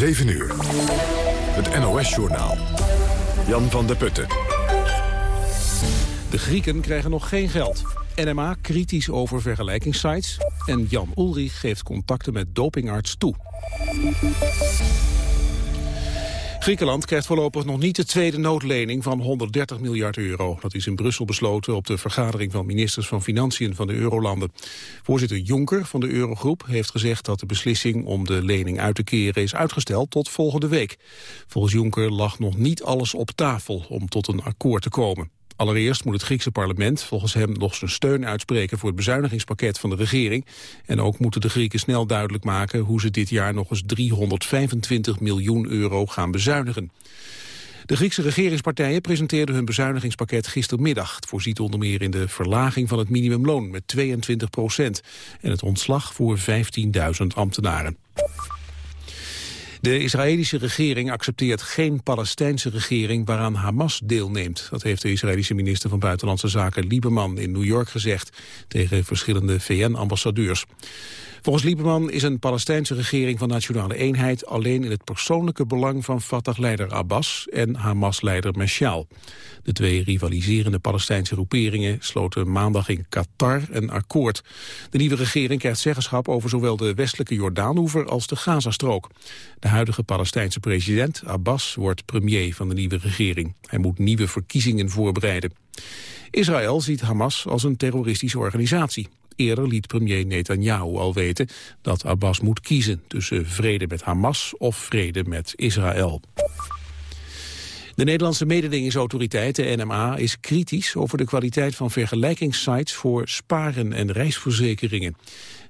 7 uur. Het NOS-journaal. Jan van der Putten. De Grieken krijgen nog geen geld. NMA kritisch over vergelijkingssites. En Jan Ulrich geeft contacten met dopingarts toe. Griekenland krijgt voorlopig nog niet de tweede noodlening van 130 miljard euro. Dat is in Brussel besloten op de vergadering van ministers van Financiën van de Eurolanden. Voorzitter Juncker van de Eurogroep heeft gezegd dat de beslissing om de lening uit te keren is uitgesteld tot volgende week. Volgens Juncker lag nog niet alles op tafel om tot een akkoord te komen. Allereerst moet het Griekse parlement volgens hem nog zijn steun uitspreken voor het bezuinigingspakket van de regering. En ook moeten de Grieken snel duidelijk maken hoe ze dit jaar nog eens 325 miljoen euro gaan bezuinigen. De Griekse regeringspartijen presenteerden hun bezuinigingspakket gistermiddag. Het voorziet onder meer in de verlaging van het minimumloon met 22 procent en het ontslag voor 15.000 ambtenaren. De Israëlische regering accepteert geen Palestijnse regering waaraan Hamas deelneemt. Dat heeft de Israëlische minister van Buitenlandse Zaken Lieberman in New York gezegd tegen verschillende VN-ambassadeurs. Volgens Lieberman is een Palestijnse regering van nationale eenheid alleen in het persoonlijke belang van Fatah-leider Abbas en Hamas-leider Meshaal. De twee rivaliserende Palestijnse groeperingen sloten maandag in Qatar een akkoord. De nieuwe regering krijgt zeggenschap over zowel de westelijke Jordaanoever als de Gazastrook. De huidige Palestijnse president Abbas wordt premier van de nieuwe regering. Hij moet nieuwe verkiezingen voorbereiden. Israël ziet Hamas als een terroristische organisatie. Eerder liet premier Netanyahu al weten dat Abbas moet kiezen tussen vrede met Hamas of vrede met Israël. De Nederlandse mededingingsautoriteit, de NMA, is kritisch over de kwaliteit van vergelijkingssites voor sparen en reisverzekeringen.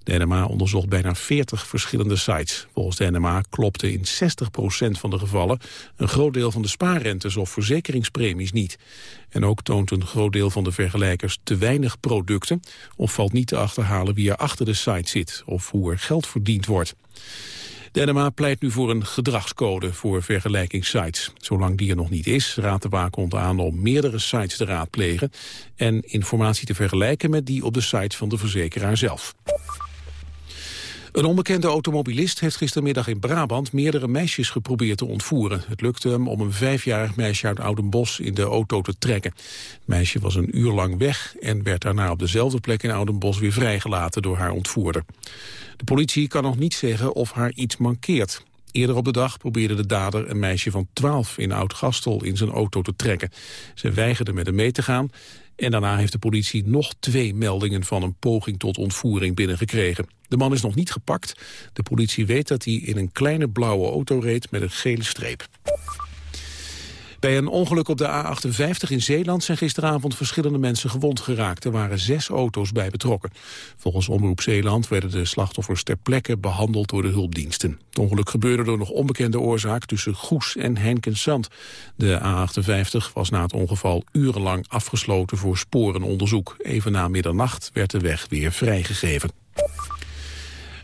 De NMA onderzocht bijna 40 verschillende sites. Volgens de NMA klopte in 60% van de gevallen een groot deel van de spaarrentes of verzekeringspremies niet. En ook toont een groot deel van de vergelijkers te weinig producten of valt niet te achterhalen wie er achter de site zit of hoe er geld verdiend wordt. De NMA pleit nu voor een gedragscode voor vergelijkingssites. Zolang die er nog niet is, raadt de waakhond aan om meerdere sites te raadplegen en informatie te vergelijken met die op de site van de verzekeraar zelf. Een onbekende automobilist heeft gistermiddag in Brabant meerdere meisjes geprobeerd te ontvoeren. Het lukte hem om een vijfjarig meisje uit Oudenbos in de auto te trekken. Het meisje was een uur lang weg en werd daarna op dezelfde plek in Oudenbos weer vrijgelaten door haar ontvoerder. De politie kan nog niet zeggen of haar iets mankeert. Eerder op de dag probeerde de dader een meisje van 12 in Oud-Gastel in zijn auto te trekken. Ze weigerde met hem mee te gaan en daarna heeft de politie nog twee meldingen van een poging tot ontvoering binnengekregen. De man is nog niet gepakt. De politie weet dat hij in een kleine blauwe auto reed met een gele streep. Bij een ongeluk op de A58 in Zeeland zijn gisteravond verschillende mensen gewond geraakt. Er waren zes auto's bij betrokken. Volgens Omroep Zeeland werden de slachtoffers ter plekke behandeld door de hulpdiensten. Het ongeluk gebeurde door nog onbekende oorzaak tussen Goes en Henkensand. De A58 was na het ongeval urenlang afgesloten voor sporenonderzoek. Even na middernacht werd de weg weer vrijgegeven.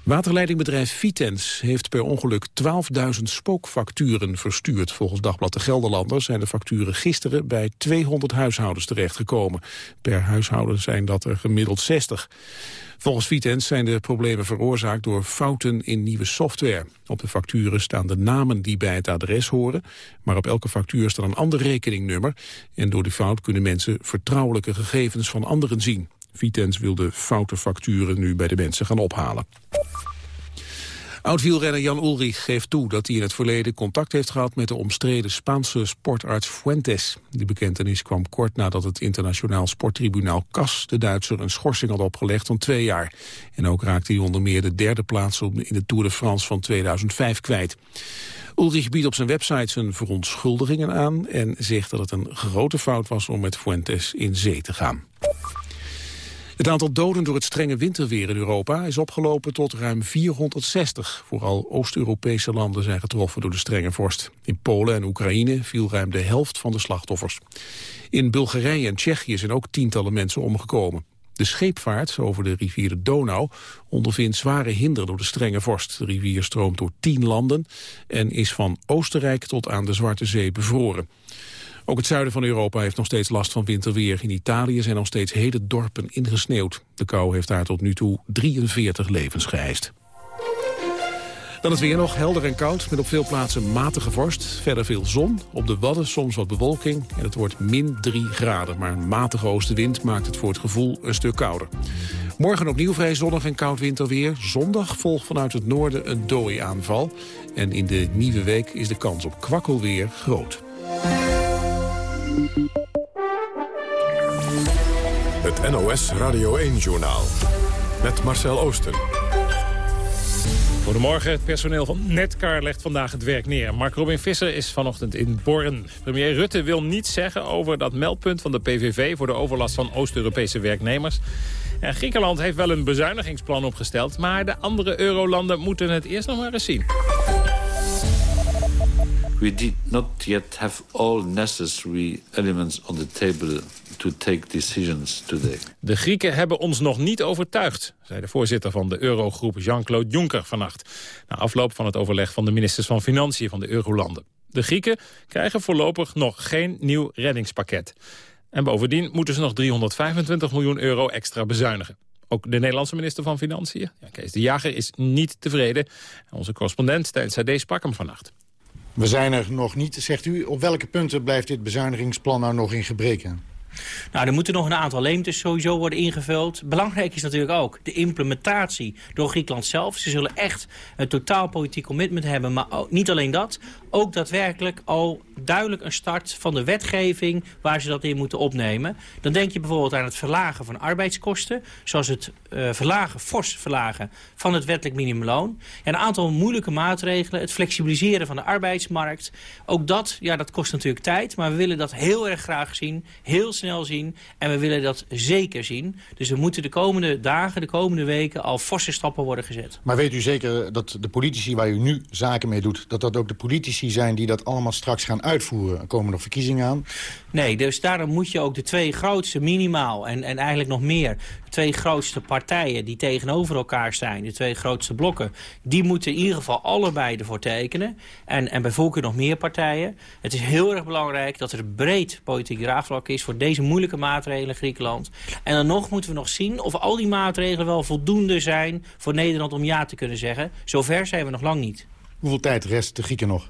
Waterleidingbedrijf Vitens heeft per ongeluk 12.000 spookfacturen verstuurd. Volgens Dagblad de Gelderlander zijn de facturen gisteren bij 200 huishoudens terechtgekomen. Per huishouden zijn dat er gemiddeld 60. Volgens Vitens zijn de problemen veroorzaakt door fouten in nieuwe software. Op de facturen staan de namen die bij het adres horen, maar op elke factuur staat een ander rekeningnummer. En door die fout kunnen mensen vertrouwelijke gegevens van anderen zien. Vitens wil de foute facturen nu bij de mensen gaan ophalen. Oud-wielrenner Jan Ulrich geeft toe dat hij in het verleden contact heeft gehad met de omstreden Spaanse sportarts Fuentes. Die bekentenis kwam kort nadat het internationaal sporttribunaal CAS de Duitser een schorsing had opgelegd van twee jaar. En ook raakte hij onder meer de derde plaats in de Tour de France van 2005 kwijt. Ulrich biedt op zijn website zijn verontschuldigingen aan en zegt dat het een grote fout was om met Fuentes in zee te gaan. Het aantal doden door het strenge winterweer in Europa is opgelopen tot ruim 460. Vooral Oost-Europese landen zijn getroffen door de strenge vorst. In Polen en Oekraïne viel ruim de helft van de slachtoffers. In Bulgarije en Tsjechië zijn ook tientallen mensen omgekomen. De scheepvaart over de rivier de Donau ondervindt zware hinder door de strenge vorst. De rivier stroomt door tien landen en is van Oostenrijk tot aan de Zwarte Zee bevroren. Ook het zuiden van Europa heeft nog steeds last van winterweer. In Italië zijn nog steeds hele dorpen ingesneeuwd. De kou heeft daar tot nu toe 43 levens geëist. Dan het weer nog helder en koud, met op veel plaatsen matige vorst. Verder veel zon, op de Wadden soms wat bewolking. En het wordt min 3 graden, maar een matige oostenwind maakt het voor het gevoel een stuk kouder. Morgen opnieuw vrij zonnig en koud winterweer. Zondag volgt vanuit het noorden een dooi-aanval. En in de nieuwe week is de kans op kwakkelweer groot. Het NOS Radio 1-journaal. Met Marcel Oosten. Goedemorgen, het personeel van Netcar legt vandaag het werk neer. Mark Robin Visser is vanochtend in Born. Premier Rutte wil niets zeggen over dat meldpunt van de PVV... voor de overlast van Oost-Europese werknemers. En Griekenland heeft wel een bezuinigingsplan opgesteld... maar de andere eurolanden moeten het eerst nog maar eens zien. We did not yet have all necessary elements on the table to take decisions today. De Grieken hebben ons nog niet overtuigd, zei de voorzitter van de Eurogroep Jean-Claude Juncker vannacht. Na afloop van het overleg van de ministers van Financiën van de Eurolanden. De Grieken krijgen voorlopig nog geen nieuw reddingspakket. En bovendien moeten ze nog 325 miljoen euro extra bezuinigen. Ook de Nederlandse minister van Financiën, Kees de Jager, is niet tevreden. Onze correspondent Stijn Sade sprak hem vannacht. We zijn er nog niet. Zegt u, op welke punten blijft dit bezuinigingsplan nou nog in gebreken? Nou, er moeten nog een aantal leemtes sowieso worden ingevuld. Belangrijk is natuurlijk ook de implementatie door Griekenland zelf. Ze zullen echt een totaal politiek commitment hebben. Maar niet alleen dat, ook daadwerkelijk al duidelijk een start van de wetgeving waar ze dat in moeten opnemen. Dan denk je bijvoorbeeld aan het verlagen van arbeidskosten. Zoals het uh, verlagen, fors verlagen van het wettelijk minimumloon. En een aantal moeilijke maatregelen. Het flexibiliseren van de arbeidsmarkt. Ook dat, ja, dat kost natuurlijk tijd. Maar we willen dat heel erg graag zien. Heel snel zien. En we willen dat zeker zien. Dus er moeten de komende dagen, de komende weken al forse stappen worden gezet. Maar weet u zeker dat de politici waar u nu zaken mee doet... dat dat ook de politici zijn die dat allemaal straks gaan uitvoeren. Er komen nog verkiezingen aan. Nee, dus daarom moet je ook de twee grootste minimaal en, en eigenlijk nog meer... de twee grootste partijen die tegenover elkaar zijn, de twee grootste blokken... die moeten in ieder geval allebei ervoor tekenen. En, en bij voorkeur nog meer partijen. Het is heel erg belangrijk dat er breed politiek draagvlak is... voor deze moeilijke maatregelen in Griekenland. En dan nog moeten we nog zien of al die maatregelen wel voldoende zijn... voor Nederland om ja te kunnen zeggen. Zover zijn we nog lang niet. Hoeveel tijd rest de Grieken nog?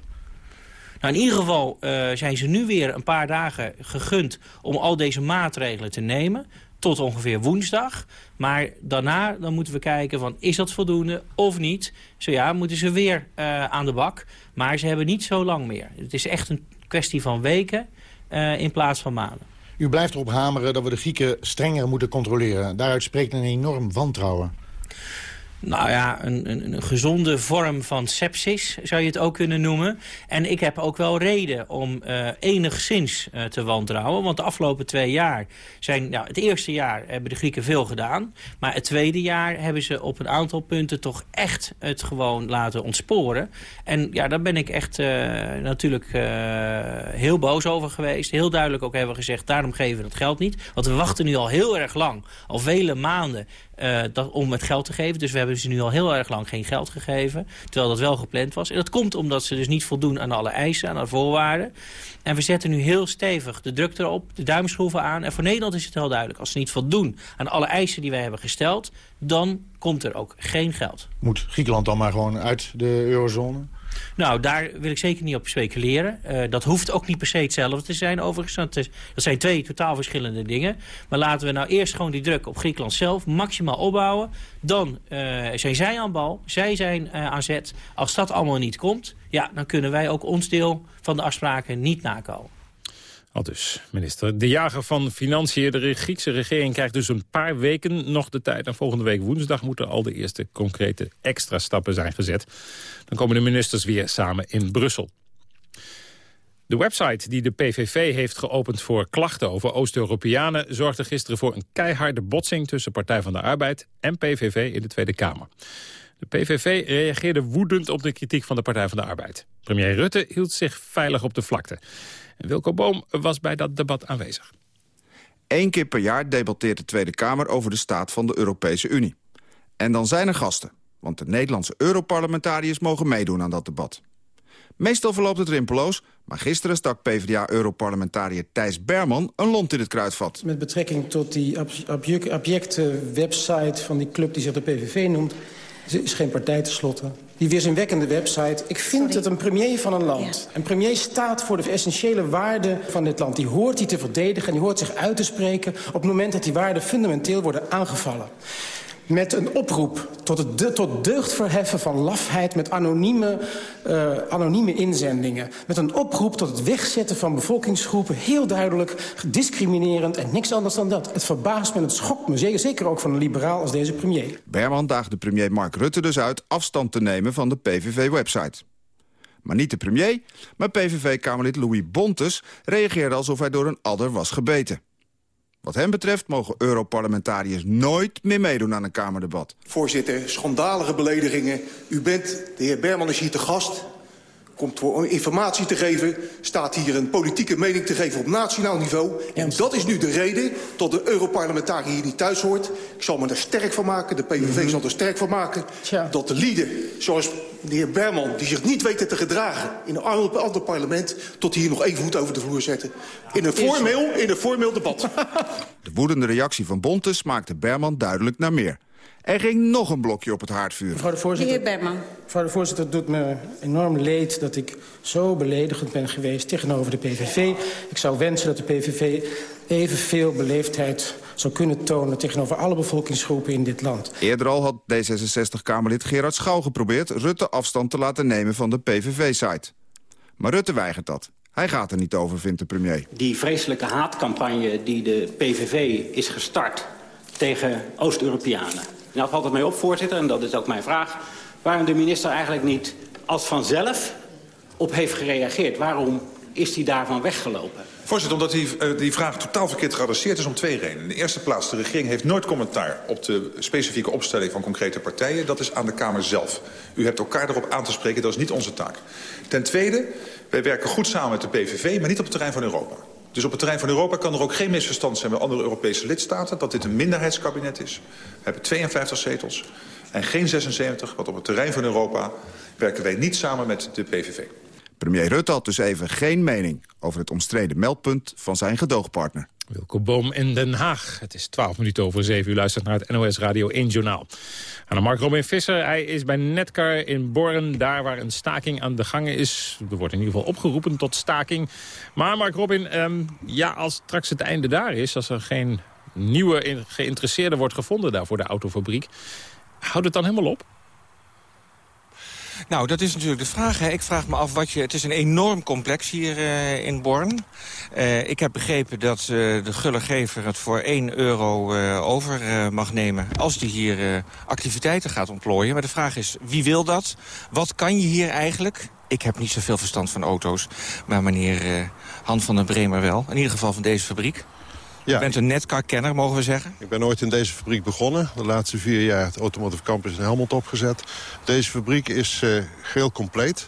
Nou, in ieder geval uh, zijn ze nu weer een paar dagen gegund om al deze maatregelen te nemen. Tot ongeveer woensdag. Maar daarna dan moeten we kijken van is dat voldoende of niet. Zo ja, moeten ze weer uh, aan de bak. Maar ze hebben niet zo lang meer. Het is echt een kwestie van weken uh, in plaats van maanden. U blijft erop hameren dat we de Grieken strenger moeten controleren. Daaruit spreekt een enorm wantrouwen. Nou ja, een, een, een, gezonde vorm van sepsis zou je het ook kunnen noemen. En ik heb ook wel reden om uh, enigszins uh, te wantrouwen. Want de afgelopen twee jaar zijn... Nou, het eerste jaar hebben de Grieken veel gedaan. Maar het tweede jaar hebben ze op een aantal punten toch echt het gewoon laten ontsporen. En ja, daar ben ik echt uh, natuurlijk heel boos over geweest. Heel duidelijk ook hebben gezegd, daarom geven we dat geld niet. Want we wachten nu al heel erg lang, al vele maanden uh, dat, om het geld te geven. Dus we hebben ze nu al heel erg lang geen geld gegeven. Terwijl dat wel gepland was. En dat komt omdat ze dus niet voldoen aan alle eisen, aan alle voorwaarden. En we zetten nu heel stevig de druk erop, de duimschroeven aan. En voor Nederland is het heel duidelijk. Als ze niet voldoen aan alle eisen die wij hebben gesteld... dan komt er ook geen geld. Moet Griekenland dan maar gewoon uit de eurozone? Nou, daar wil ik zeker niet op speculeren. Uh, dat hoeft ook niet per se hetzelfde te zijn overigens. Dat, zijn twee totaal verschillende dingen. Maar laten we nou eerst gewoon die druk op Griekenland zelf maximaal opbouwen. Dan uh, zijn zij aan bal, zij zijn uh, aan zet. Als dat allemaal niet komt, ja, dan kunnen wij ook ons deel van de afspraken niet nakomen. Dus, minister De Jager van Financiën. De Griekse regering krijgt dus een paar weken nog de tijd. En volgende week woensdag moeten al de eerste concrete extra stappen zijn gezet. Dan komen de ministers weer samen in Brussel. De website die de PVV heeft geopend voor klachten over Oost-Europeanen... zorgde gisteren voor een keiharde botsing tussen Partij van de Arbeid en PVV in de Tweede Kamer. De PVV reageerde woedend op de kritiek van de Partij van de Arbeid. Premier Rutte hield zich veilig op de vlakte. Wilco Boom was bij dat debat aanwezig. Eén keer per jaar debatteert de Tweede Kamer over de staat van de Europese Unie. En dan zijn er gasten, want de Nederlandse Europarlementariërs mogen meedoen aan dat debat. Meestal verloopt het rimpeloos, maar gisteren stak PvdA-europarlementariër Thijs Berman een lont in het kruidvat. Met betrekking tot die abjecte website van die club die zich de PVV noemt... Er is geen partij tenslotte. Die weerzinwekkende website. Ik vind het een premier van een land. Een premier staat voor de essentiële waarden van dit land. Die hoort die te verdedigen en die hoort zich uit te spreken... op het moment dat die waarden fundamenteel worden aangevallen met een oproep tot het de, tot deugd verheffen van lafheid... met anonieme, uh, anonieme inzendingen. Met een oproep tot het wegzetten van bevolkingsgroepen... heel duidelijk discriminerend en niks anders dan dat. Het verbaast me, het schokt me, zeker ook van een liberaal als deze premier. Berman daagde premier Mark Rutte dus uit afstand te nemen van de PVV-website. Maar niet de premier, maar PVV-kamerlid Louis Bontes reageerde alsof hij door een adder was gebeten. Wat hem betreft mogen Europarlementariërs nooit meer meedoen aan een Kamerdebat. Voorzitter, schandalige beledigingen. U bent, de heer Berman is hier te gast komt voor informatie te geven... staat hier een politieke mening te geven op nationaal niveau. En dat is nu de reden dat de Europarlementariër hier niet thuis hoort. Ik zal me er sterk van maken, de PVV mm -hmm. zal er sterk van maken... Tja. dat de lieden, zoals de heer Berman, die zich niet weten te gedragen... in een ander parlement, tot hier nog even voet over de vloer zetten. In een formeel, in een formeel debat. De woedende reactie van Bontes maakte Berman duidelijk naar meer. Er ging nog een blokje op het haardvuur. Mevrouw de voorzitter, de heer Berman. Mevrouw de voorzitter, het doet me enorm leed dat ik zo beledigend ben geweest tegenover de PVV. Ik zou wensen dat de PVV evenveel beleefdheid zou kunnen tonen... tegenover alle bevolkingsgroepen in dit land. Eerder al had D66-Kamerlid Gerard Schouw geprobeerd... Rutte afstand te laten nemen van de PVV-site. Maar Rutte weigert dat. Hij gaat er niet over, vindt de premier. Die vreselijke haatcampagne die de PVV is gestart tegen Oost-Europeanen nou valt het mij op, voorzitter, en dat is ook mijn vraag... waarom de minister eigenlijk niet als vanzelf op heeft gereageerd. Waarom is hij daarvan weggelopen? Voorzitter, omdat die, uh, die vraag totaal verkeerd geadresseerd is om twee redenen. In de eerste plaats, de regering heeft nooit commentaar op de specifieke opstelling van concrete partijen. Dat is aan de Kamer zelf. U hebt elkaar erop aan te spreken, dat is niet onze taak. Ten tweede, wij werken goed samen met de PVV, maar niet op het terrein van Europa. Dus op het terrein van Europa kan er ook geen misverstand zijn met andere Europese lidstaten... dat dit een minderheidskabinet is. We hebben 52 zetels en geen 76, want op het terrein van Europa werken wij niet samen met de PVV. Premier Rutte had dus even geen mening over het omstreden meldpunt van zijn gedoogpartner. Wilco Boom in Den Haag. Het is 12 minuten over 7 U luistert naar het NOS Radio 1 Journaal. Aan Mark Robin Visser. Hij is bij Netcar in Born, daar waar een staking aan de gang is. Er wordt in ieder geval opgeroepen tot staking. Maar Mark Robin, um, ja, als straks het einde daar is... als er geen nieuwe geïnteresseerde wordt gevonden daar voor de autofabriek... houdt het dan helemaal op? Nou, dat is natuurlijk de vraag. Hè. Ik vraag me af wat je... Het is een enorm complex hier uh, in Born. Uh, ik heb begrepen dat uh, de gullegever het voor 1 euro over mag nemen... als die hier activiteiten gaat ontplooien. Maar de vraag is, wie wil dat? Wat kan je hier eigenlijk? Ik heb niet zoveel verstand van auto's. Maar meneer Han van den Bremer wel. In ieder geval van deze fabriek. Ja, Je bent een netcar-kenner, mogen we zeggen? Ik ben ooit in deze fabriek begonnen. De laatste vier jaar het Automotive Campus in Helmond opgezet. Deze fabriek is uh, geheel compleet.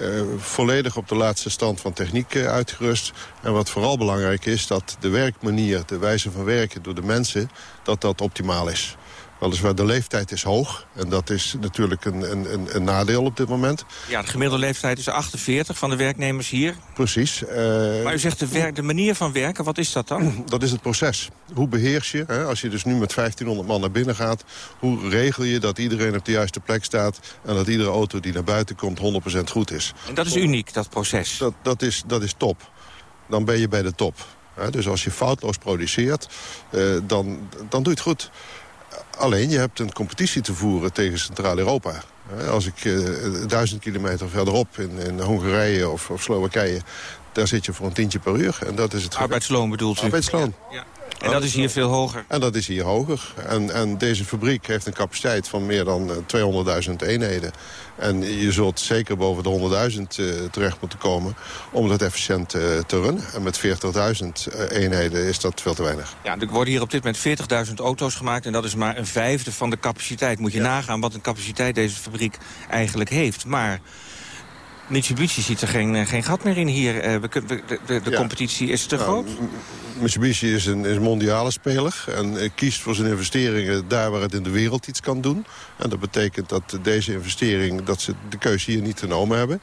Uh, volledig op de laatste stand van techniek uh, uitgerust. En wat vooral belangrijk is, dat de werkmanier, de wijze van werken door de mensen... dat dat optimaal is. Weliswaar de leeftijd is hoog. En dat is natuurlijk een, een, een nadeel op dit moment. Ja, de gemiddelde leeftijd is 48 van de werknemers hier. Precies. Uh, maar u zegt de, werk, de manier van werken, wat is dat dan? Dat is het proces. Hoe beheers je, hè, als je dus nu met 1500 man naar binnen gaat... hoe regel je dat iedereen op de juiste plek staat... en dat iedere auto die naar buiten komt 100% goed is. En dat is uniek, dat proces? Dat, dat, is, dat is top. Dan ben je bij de top. Dus als je foutloos produceert, uh, dan, dan doe je het goed. Alleen, je hebt een competitie te voeren tegen Centraal-Europa. Als ik uh, duizend kilometer verderop in, in Hongarije of, of, Slowakije... daar zit je voor een tientje per uur. En dat is het Arbeidsloon bedoelt u? Arbeidsloon. Ja. En dat is hier veel hoger? En dat is hier hoger. En, en deze fabriek heeft een capaciteit van meer dan 200.000 eh, eenheden. En je zult zeker boven de 100.000 uh, eh, terecht moeten komen om dat efficiënt uh, te runnen. En met 40.000 eenheden is dat veel te weinig. Ja, er worden hier op dit moment 40.000 auto's gemaakt... en dat is maar een vijfde van de capaciteit. Moet je nagaan wat een capaciteit deze fabriek eigenlijk heeft. Maar Mitsubishi ziet er geen, geen gat meer in hier. de, de, de competitie is te nou, groot. Mitsubishi is een, is mondiale speler en kiest voor zijn investeringen daar waar het in de wereld iets kan doen. En dat betekent dat deze investering, dat ze de keuze hier niet genomen hebben.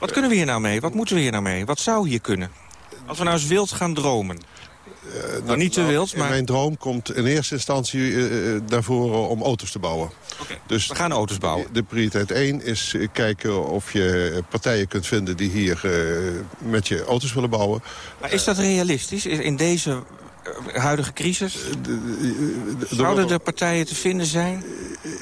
Wat kunnen we hier nou mee? Wat moeten we hier nou mee? Wat zou hier kunnen? Als we nou eens wild gaan dromen. Uh, nou, niet te nou, wild, maar... mijn droom komt in eerste instantie uh, naar voren om auto's te bouwen. Okay, dus we gaan auto's bouwen. De prioriteit 1 is kijken of je partijen kunt vinden... die hier met je auto's willen bouwen. Maar is dat realistisch? In deze huidige crisis? Zouden er partijen te vinden zijn?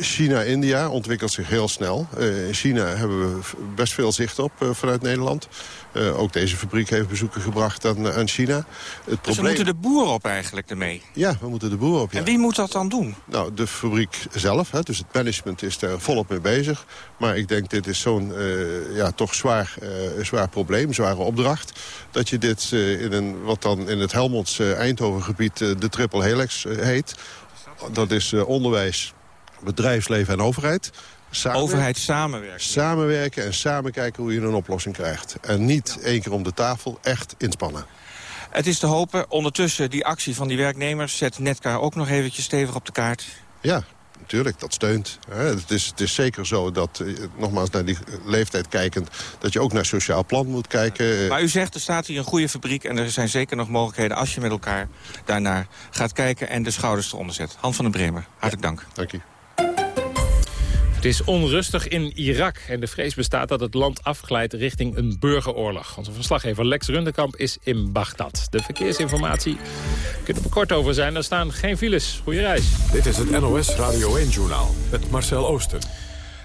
China-India ontwikkelt zich heel snel. in China hebben we best veel zicht op vanuit Nederland. Uh, ook deze fabriek heeft bezoeken gebracht aan, aan China. Het dus probleem... we moeten de boeren op eigenlijk ermee? Ja, we moeten de boeren op, ja. En wie moet dat dan doen? Nou, de fabriek zelf, hè, dus het management is er volop mee bezig. Maar ik denk, dit is zo'n uh, ja, toch zwaar, uh, zwaar probleem, zware opdracht... dat je dit in een, wat dan in het Helmonds-Eindhoven-gebied de triple helix heet... dat is onderwijs, bedrijfsleven en overheid... Overheid samenwerken. Samenwerken en samen kijken hoe je een oplossing krijgt. En niet één keer om de tafel, echt inspannen. Het is te hopen, ondertussen die actie van die werknemers... zet Netcar ook nog eventjes stevig op de kaart. Ja, natuurlijk, dat steunt. Het is, het is zeker zo dat, eh, nogmaals naar die leeftijd kijkend... dat je ook naar sociaal plan moet kijken. Maar u zegt, er staat hier een goede fabriek... en er zijn zeker nog mogelijkheden als je met elkaar daarnaar gaat kijken... en de schouders eronder zet. Han van den Bremer, hartelijk dank. Dank u. Het is onrustig in Irak en de vrees bestaat dat het land afglijdt richting een burgeroorlog. Onze verslaggever Lex Rundekamp is in Bagdad. De verkeersinformatie kunt er kort over zijn. Er staan geen files. Goeie reis. Dit is het NOS Radio 1-journaal met Marcel Oosten.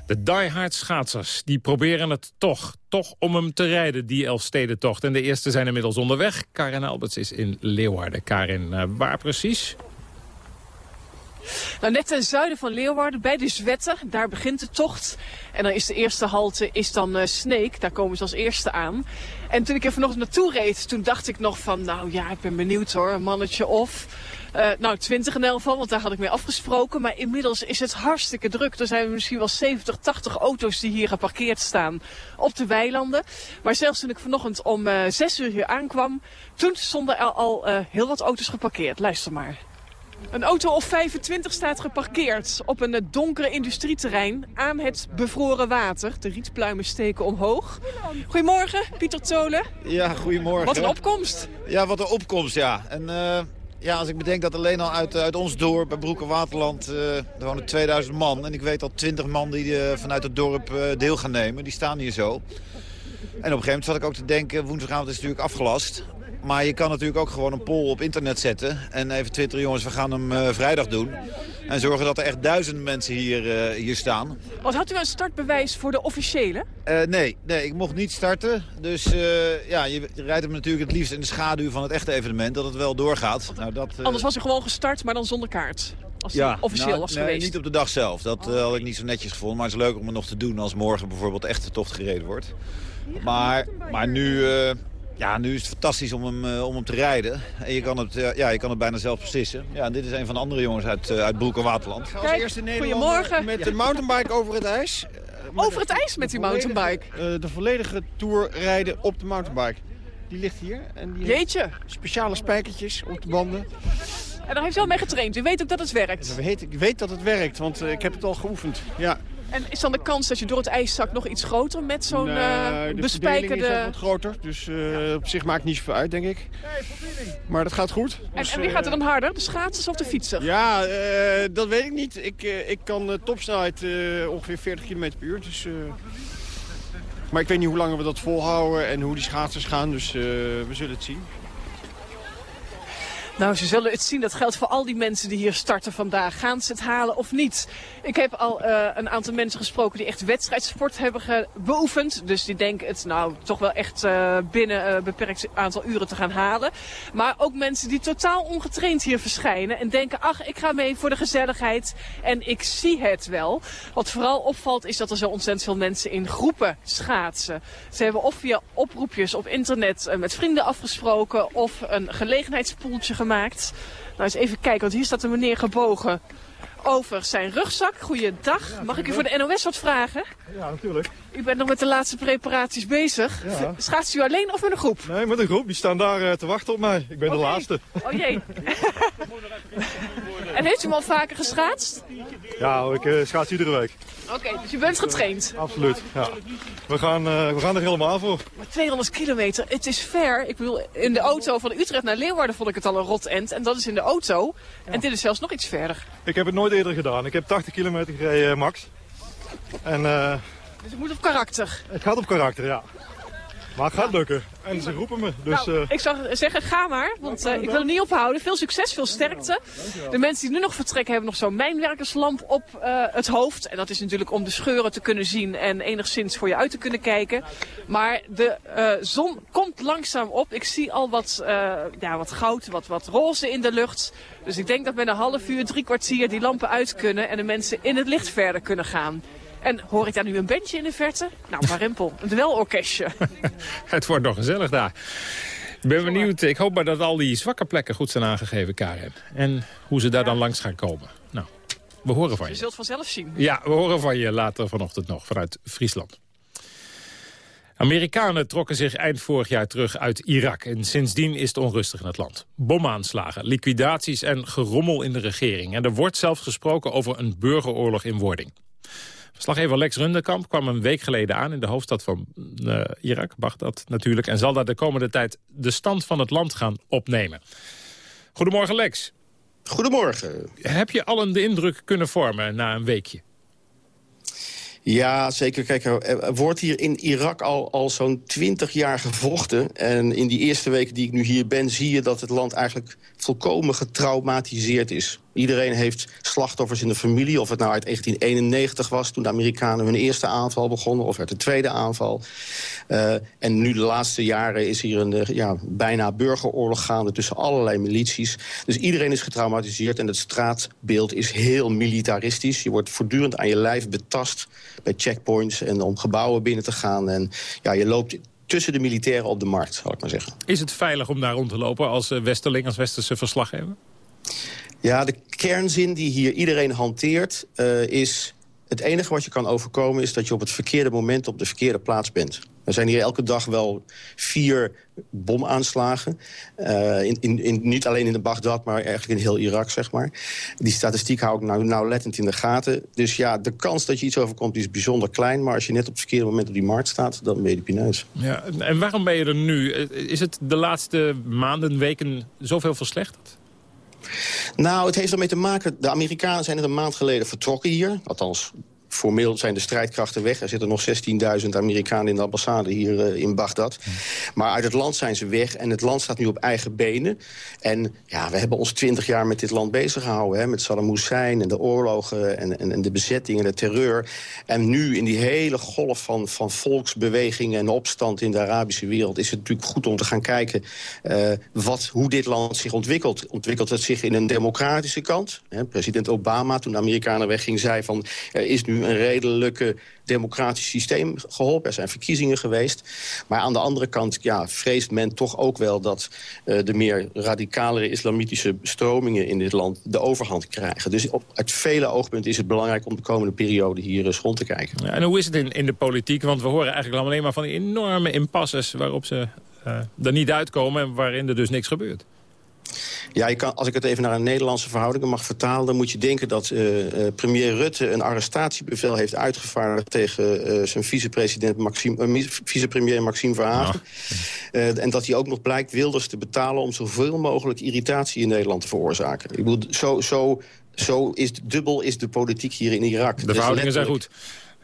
De diehard schaatsers die proberen het toch, toch om hem te rijden, die Elfstedentocht. En de eerste zijn inmiddels onderweg. Karin Alberts is in Leeuwarden. Karin, uh, waar precies? Nou, net ten zuiden van Leeuwarden, bij de Zwetten, daar begint de tocht. En dan is de eerste halte is dan uh, Sneek, daar komen ze als eerste aan. En toen ik er vanochtend naartoe reed, toen dacht ik nog van, nou ja, ik ben benieuwd hoor, een mannetje of... Uh, nou, 20 in elk geval, want daar had ik mee afgesproken. Maar inmiddels is het hartstikke druk. Er zijn misschien wel 70, 80 auto's die hier geparkeerd staan op de weilanden. Maar zelfs toen ik vanochtend om uh, eh, 6 uur hier aankwam, toen stonden er al heel wat auto's geparkeerd. Luister maar. Een auto of 25 staat geparkeerd op een donkere industrieterrein aan het bevroren water. De rietpluimen steken omhoog. Goedemorgen, Pieter Tolen. Ja, goedemorgen. Wat een opkomst. Ja, wat een opkomst, ja. En uh, ja, als ik bedenk dat alleen al uit, uit ons dorp, bij Broek en Waterland, uh, er wonen 2000 man. En ik weet al 20 man die uh, vanuit het dorp deel gaan nemen. Die staan hier zo. En op een gegeven moment zat ik ook te denken, woensdagavond is natuurlijk afgelast. Maar je kan natuurlijk ook gewoon een poll op internet zetten. En even twitteren, jongens, we gaan hem uh, vrijdag doen. En zorgen dat er echt duizenden mensen hier, uh, hier staan. Wat had u een startbewijs voor de officiële? Uh, nee, nee, ik mocht niet starten. Dus ja, je, rijdt hem natuurlijk het liefst in de schaduw van het echte evenement. Dat het wel doorgaat. Nou, dat, Anders was u gewoon gestart, maar dan zonder kaart. Als ja, officieel nou, was nee, geweest. niet op de dag zelf. Dat oh. had ik niet zo netjes gevonden. Maar het is leuk om het nog te doen als morgen bijvoorbeeld echt de tocht gereden wordt. Maar, maar nu... Ja, nu is het fantastisch om hem, uh, om hem te rijden. En je kan, het, uh, ja, je kan het bijna zelf beslissen. Ja, dit is een van de andere jongens uit, uh, uit Broek en Waterland. Als eerste Goedemorgen. met de mountainbike over het ijs. over het ijs met die mountainbike? de volledige tour rijden op de mountainbike. Die ligt hier. En die Jeetje. Speciale spijkertjes op de banden. En daar heeft u al mee getraind. U weet ook dat het werkt? Ik weet, ik weet dat het werkt, want ik heb het al geoefend. Ja. En is dan de kans dat je door het ijs zakt nog iets groter met zo'n uh, de bespijkerde... is wat groter, dus uh, op zich maakt niet zoveel uit, denk ik. Maar dat gaat goed. En, dus, en wie gaat er dan harder, de schaatsers of de fietser? Ja, uh, dat weet ik niet. Ik, ik kan topsnelheid ongeveer 40 km per uur, dus... maar ik weet niet hoe lang we dat volhouden en hoe die schaatsers gaan, dus we zullen het zien. Nou, ze zullen het zien. Dat geldt voor al die mensen die hier starten vandaag. Gaan ze het halen of niet? Ik heb al uh, een aantal mensen gesproken die echt wedstrijdsport hebben beoefend. Dus die denken het nou toch wel echt uh, binnen een uh, beperkt aantal uren te gaan halen. Maar ook mensen die totaal ongetraind hier verschijnen. En denken, ach, ik ga mee voor de gezelligheid. En ik zie het wel. Wat vooral opvalt is dat er zo ontzettend veel mensen in groepen schaatsen. Ze hebben of via oproepjes op internet met vrienden afgesproken. Of een gelegenheidspoeltje gemaakt. Nou, eens even kijken, want hier staat een meneer gebogen over zijn rugzak. Goeiedag. Mag ik u voor de NOS wat vragen? Ja, natuurlijk. U bent nog met de laatste preparaties bezig. Ja. Schaatst u alleen of met een groep? Nee, met een groep. Die staan daar eh, te wachten op mij. Ik ben de laatste. Oh jee. en heeft u hem al vaker geschaatst? Ja, ik uh, schaats iedere week. Oké, dus u bent getraind? Absoluut, ja. We gaan, uh, we gaan er helemaal voor. Maar 200 kilometer, het is ver. Ik bedoel, in de auto van Utrecht naar Leeuwarden vond ik het al een rot end. En dat is in de auto. En dit is zelfs nog iets verder. Ik heb het nooit eerder gedaan. Ik heb 80 kilometer gereden, max. En, uh, dus het moet op karakter? Het gaat op karakter, ja. Maar het gaat lukken. En ze roepen me. Dus, nou, ik zou zeggen, ga maar. Want uh, ik wil het niet ophouden. Veel succes, veel sterkte. De mensen die nu nog vertrekken hebben nog zo'n mijnwerkerslamp op uh, het hoofd. En dat is natuurlijk om de scheuren te kunnen zien en enigszins voor je uit te kunnen kijken. Maar de zon komt langzaam op. Ik zie al wat, ja, wat goud, wat, wat roze in de lucht. Dus ik denk dat met een half uur, drie kwartier die lampen uit kunnen en de mensen in het licht verder kunnen gaan. En hoor ik daar nu een bandje in de verte? Nou, Marimpel, een duelorkestje. het wordt nog gezellig daar. Ik ben benieuwd. Ik hoop maar dat al die zwakke plekken goed zijn aangegeven, Karen. En hoe ze daar ja. dan langs gaan komen. Nou, we horen van je. Je zult vanzelf zien. Ja, we horen van je later vanochtend nog vanuit Friesland. Amerikanen trokken zich eind vorig jaar terug uit Irak. En sindsdien is het onrustig in het land. Bomaanslagen, liquidaties en gerommel in de regering. En er wordt zelfs gesproken over een burgeroorlog in wording. Verslaggever Lex Runderkamp kwam een week geleden aan in de hoofdstad van uh, Irak, Bagdad natuurlijk, en zal daar de komende tijd de stand van het land gaan opnemen. Goedemorgen Lex. Goedemorgen. Heb je allen de indruk kunnen vormen na een weekje? Ja, zeker. Kijk, er wordt hier in Irak al, al zo'n twintig jaar gevochten. En in die eerste weken die ik nu hier ben... zie je dat het land eigenlijk volkomen getraumatiseerd is. Iedereen heeft slachtoffers in de familie. Of het nou uit 1991 was, toen de Amerikanen hun eerste aanval begonnen... of uit de tweede aanval. Uh, en nu de laatste jaren is hier een ja, bijna burgeroorlog gaande... tussen allerlei milities. Dus iedereen is getraumatiseerd en het straatbeeld is heel militaristisch. Je wordt voortdurend aan je lijf betast bij checkpoints... en om gebouwen binnen te gaan. En ja, je loopt tussen de militairen op de markt, zal ik maar zeggen. Is het veilig om daar rond te lopen als westerling, als westerse verslaggever? Ja, de kernzin die hier iedereen hanteert uh, is... het enige wat je kan overkomen is dat je op het verkeerde moment op de verkeerde plaats bent. Er zijn hier elke dag wel vier bomaanslagen. Uh, in, in, in, niet alleen in de Bagdad, maar eigenlijk in heel Irak, zeg maar. Die statistiek hou ik nou nauwlettend in de gaten. Dus ja, de kans dat je iets overkomt is bijzonder klein. Maar als je net op het verkeerde moment op die markt staat, dan ben je de pineus. Ja, en waarom ben je er nu? Is het de laatste maanden, weken zoveel verslechterd? Nou, het heeft ermee te maken... de Amerikanen zijn er een maand geleden vertrokken hier. Althans, formeel zijn de strijdkrachten weg. Er zitten nog 16.000 Amerikanen in de ambassade hier uh, in Bagdad. Maar uit het land zijn ze weg en het land staat nu op eigen benen. En ja, we hebben ons 20 jaar met dit land bezig gehouden. Hè, met Saddam Hussein en de oorlogen en, en, en de bezetting en de terreur. En nu in die hele golf van, van volksbewegingen en opstand in de Arabische wereld... is het natuurlijk goed om te gaan kijken uh, wat, hoe dit land zich ontwikkelt. Ontwikkelt het zich in een democratische kant? Hè, president Obama, toen de Amerikanen wegging, zei van... er is nu een redelijke democratisch systeem geholpen. Er zijn verkiezingen geweest. Maar aan de andere kant ja, vreest men toch ook wel... dat uh, de meer radicalere islamitische stromingen in dit land de overhand krijgen. Dus op, uit vele oogpunten is het belangrijk om de komende periode hier eens rond te kijken. En hoe is het in, in de politiek? Want we horen eigenlijk alleen maar van die enorme impasses... waarop ze uh, er niet uitkomen en waarin er dus niks gebeurt. Ja, je kan, als ik het even naar een Nederlandse verhoudingen mag vertalen... dan moet je denken dat uh, uh, premier Rutte een arrestatiebevel heeft uitgevaardigd... tegen uh, zijn vicepresident Maxime, vicepremier Maxime Verhagen. Ja. en dat hij ook nog blijkt Wilders te betalen... om zoveel mogelijk irritatie in Nederland te veroorzaken. Ik bedoel, zo, zo, zo is dubbel is de politiek hier in Irak. De verhoudingen zijn goed.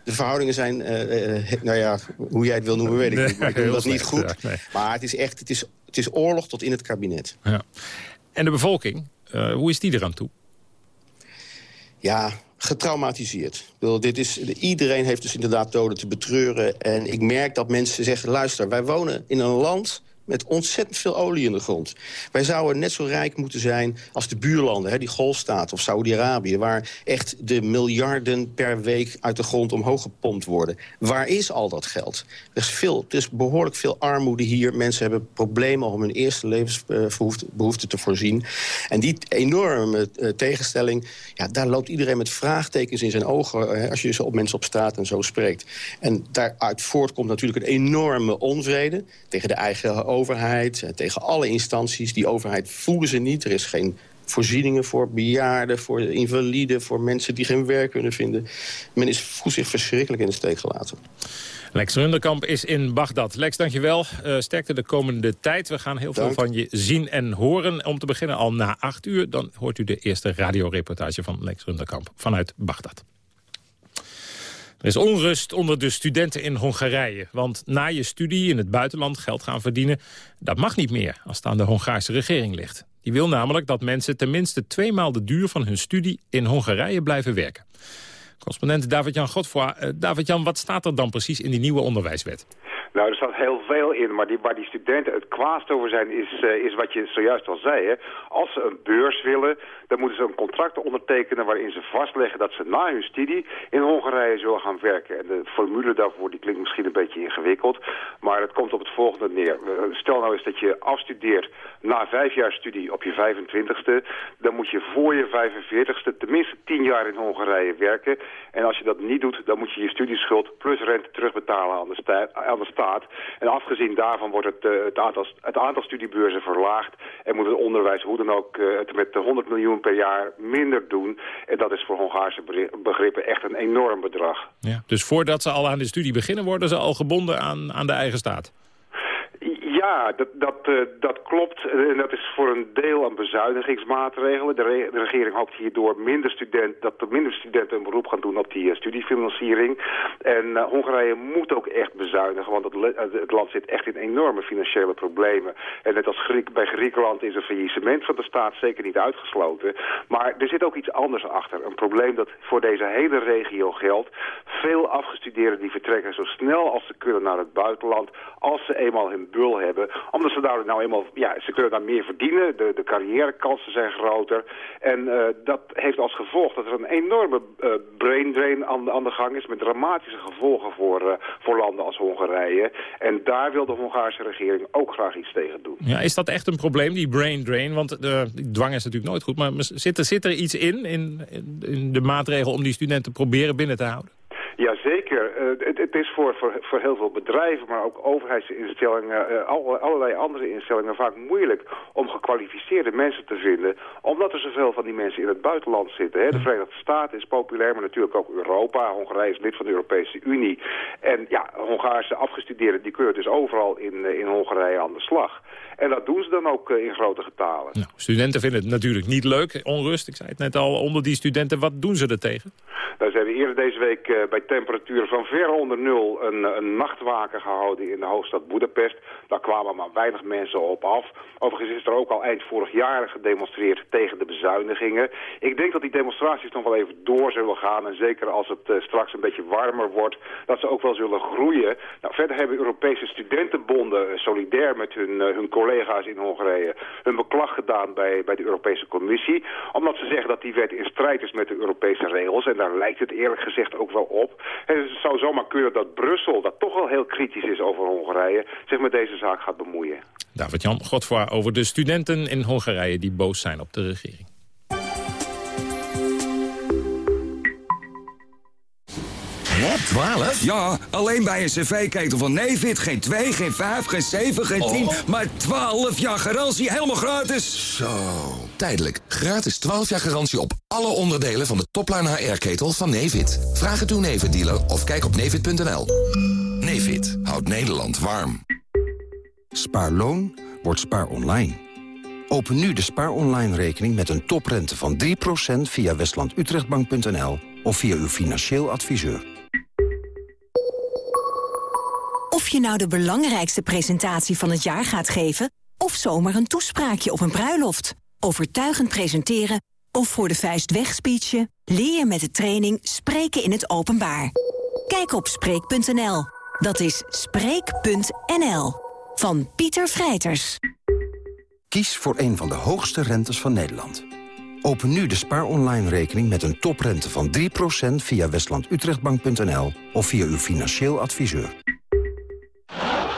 De verhoudingen zijn, uh, uh, nou ja, hoe jij het wil noemen, weet ik niet. Maar ik noem dat niet goed. Ja, nee. Maar het is echt, het is, het is oorlog tot in het kabinet. Ja. En de bevolking, uh, hoe is die eraan toe? Ja, getraumatiseerd. Bedoel, dit is, iedereen heeft dus inderdaad doden te betreuren. En ik merk dat mensen zeggen, luister, wij wonen in een land met ontzettend veel olie in de grond. Wij zouden net zo rijk moeten zijn als de buurlanden, hè, die golfstaten of Saudi-Arabië... waar echt de miljarden per week uit de grond omhoog gepompt worden. Waar is al dat geld? Er is, veel, er is behoorlijk veel armoede hier. Mensen hebben problemen om hun eerste levensbehoeften te voorzien. En die enorme uh, tegenstelling, ja, daar loopt iedereen met vraagtekens in zijn ogen... Hè, als je op mensen op straat en zo spreekt. En daaruit voortkomt natuurlijk een enorme onvrede tegen de eigen overheid... en tegen alle instanties. Die overheid voelen ze niet. Er is geen voorzieningen voor bejaarden, voor invaliden... voor mensen die geen werk kunnen vinden. Men is, voelt zich verschrikkelijk in de steek gelaten. Lex Runderkamp is in Bagdad. Lex, dankjewel. Uh, sterkte de komende tijd. We gaan heel veel van je zien en horen. Om te beginnen al na acht uur. Dan hoort u de eerste radioreportage van Lex Runderkamp vanuit Bagdad. Er is onrust onder de studenten in Hongarije. Want na je studie in het buitenland geld gaan verdienen... dat mag niet meer als het aan de Hongaarse regering ligt. Die wil namelijk dat mensen tenminste tweemaal de duur van hun studie... in Hongarije blijven werken. Correspondent David-Jan Godfroy. Uh, David-Jan, wat staat er dan precies in die nieuwe onderwijswet? Nou, er staat heel veel in, maar die, waar die studenten het kwaast over zijn is, uh, is wat je zojuist al zei. Als ze een beurs willen, dan moeten ze een contract ondertekenen waarin ze vastleggen dat ze na hun studie in Hongarije zullen gaan werken. En de formule daarvoor die klinkt misschien een beetje ingewikkeld, maar het komt op het volgende neer. Stel nou eens dat je afstudeert na vijf jaar studie op je 25ste, dan moet je voor je 45ste tenminste tien jaar in Hongarije werken. En als je dat niet doet, dan moet je je studieschuld plus rente terugbetalen aan de, staat. En afgezien daarvan wordt het, uh, het, aantal, het aantal studiebeurzen verlaagd en moet het onderwijs hoe dan ook uh, het met 100 miljoen per jaar minder doen. En dat is voor Hongaarse begrippen echt een enorm bedrag. Ja, dus voordat ze al aan de studie beginnen, worden ze al gebonden aan, aan de eigen staat? Ja, dat, dat, uh, dat klopt. En dat is voor een deel een bezuinigingsmaatregel. De, re de, regering hoopt hierdoor minder student, dat er minder studenten een beroep gaan doen op die uh, studiefinanciering. En Hongarije moet ook echt bezuinigen, want het, het, land zit echt in enorme financiële problemen. En net als Griek, bij Griekenland is een faillissement van de staat zeker niet uitgesloten. Maar er zit ook iets anders achter. Een probleem dat voor deze hele regio geldt. Veel afgestudeerden die vertrekken zo snel als ze kunnen naar het buitenland, als ze eenmaal hun bul hebben hebben. Omdat ze daar nou eenmaal, ja, ze kunnen daar meer verdienen. De, de carrièrekansen zijn groter. En uh, dat heeft als gevolg dat er een enorme uh, brain drain aan, aan, de gang is. Met dramatische gevolgen voor, uh, voor landen als Hongarije. En daar wil de Hongaarse regering ook graag iets tegen doen. Ja, is dat echt een probleem, die brain drain? Want de dwang is natuurlijk nooit goed. Maar zit er, zit er iets in, in, in de maatregel om die studenten proberen binnen te houden? Jazeker. Uh, het, het, is voor, voor, voor heel veel bedrijven, maar ook overheidsinstellingen, alle, allerlei andere instellingen vaak moeilijk om gekwalificeerde mensen te vinden, omdat er zoveel van die mensen in het buitenland zitten. Hè. De Verenigde Staten is populair, maar natuurlijk ook Europa. Hongarije is lid van de Europese Unie. En ja, Hongaarse afgestudeerden die kunnen dus overal in, uh, in Hongarije aan de slag. En dat doen ze dan ook in grote getalen. Nou, studenten vinden het natuurlijk niet leuk, onrust. Ik zei het net al, onder die studenten, wat doen ze er tegen? Nou, ze hebben eerder deze week bij temperaturen van ver onder nul een, een nachtwaken gehouden in de hoofdstad Budapest. Daar kwamen maar weinig mensen op af. Overigens is er ook al eind vorig jaar gedemonstreerd tegen de bezuinigingen. Ik denk dat die demonstraties nog wel even door zullen gaan. En zeker als het uh, straks een beetje warmer wordt, dat ze ook wel zullen groeien. Nou, verder hebben Europese studentenbonden uh, solidair met hun, hun collega's in Hongarije hun beklag gedaan bij, bij de Europese Commissie. Omdat ze zeggen dat die wet in strijd is met de Europese regels. En daar lijkt het eerlijk gezegd ook wel op. Het zou zomaar kunnen dat Brussel, dat toch wel heel kritisch is over Hongarije, zich met deze zaak gaat bemoeien. David-Jan Godvoor over de studenten in Hongarije die boos zijn op de regering. Wat, 12? Ja, alleen bij een cv-ketel van Nevid. Geen 2, geen 5, geen 7, geen 10, maar 12 jaar garantie. Helemaal gratis. Zo. Tijdelijk. Gratis 12 jaar garantie op alle onderdelen van de topline HR-ketel van Nevid. Vraag het uw Nevid-dealer of kijk op nevid.nl. Nevid houdt Nederland warm. Spaarloon wordt spaar online. Open nu de spaar online rekening met een toprente van 3% via westlandutrechtbank.nl of via uw financieel adviseur. Of je nou de belangrijkste presentatie van het jaar gaat geven... of zomaar een toespraakje op een bruiloft. Overtuigend presenteren of voor de vuist wegspeechen... leer met de training Spreken in het Openbaar. Kijk op Spreek.nl. Dat is Spreek.nl. Van Pieter Vrijters. Kies voor een van de hoogste rentes van Nederland. Open nu de Spaar Online rekening met een toprente van 3% via westlandutrechtbank.nl of via uw financieel adviseur.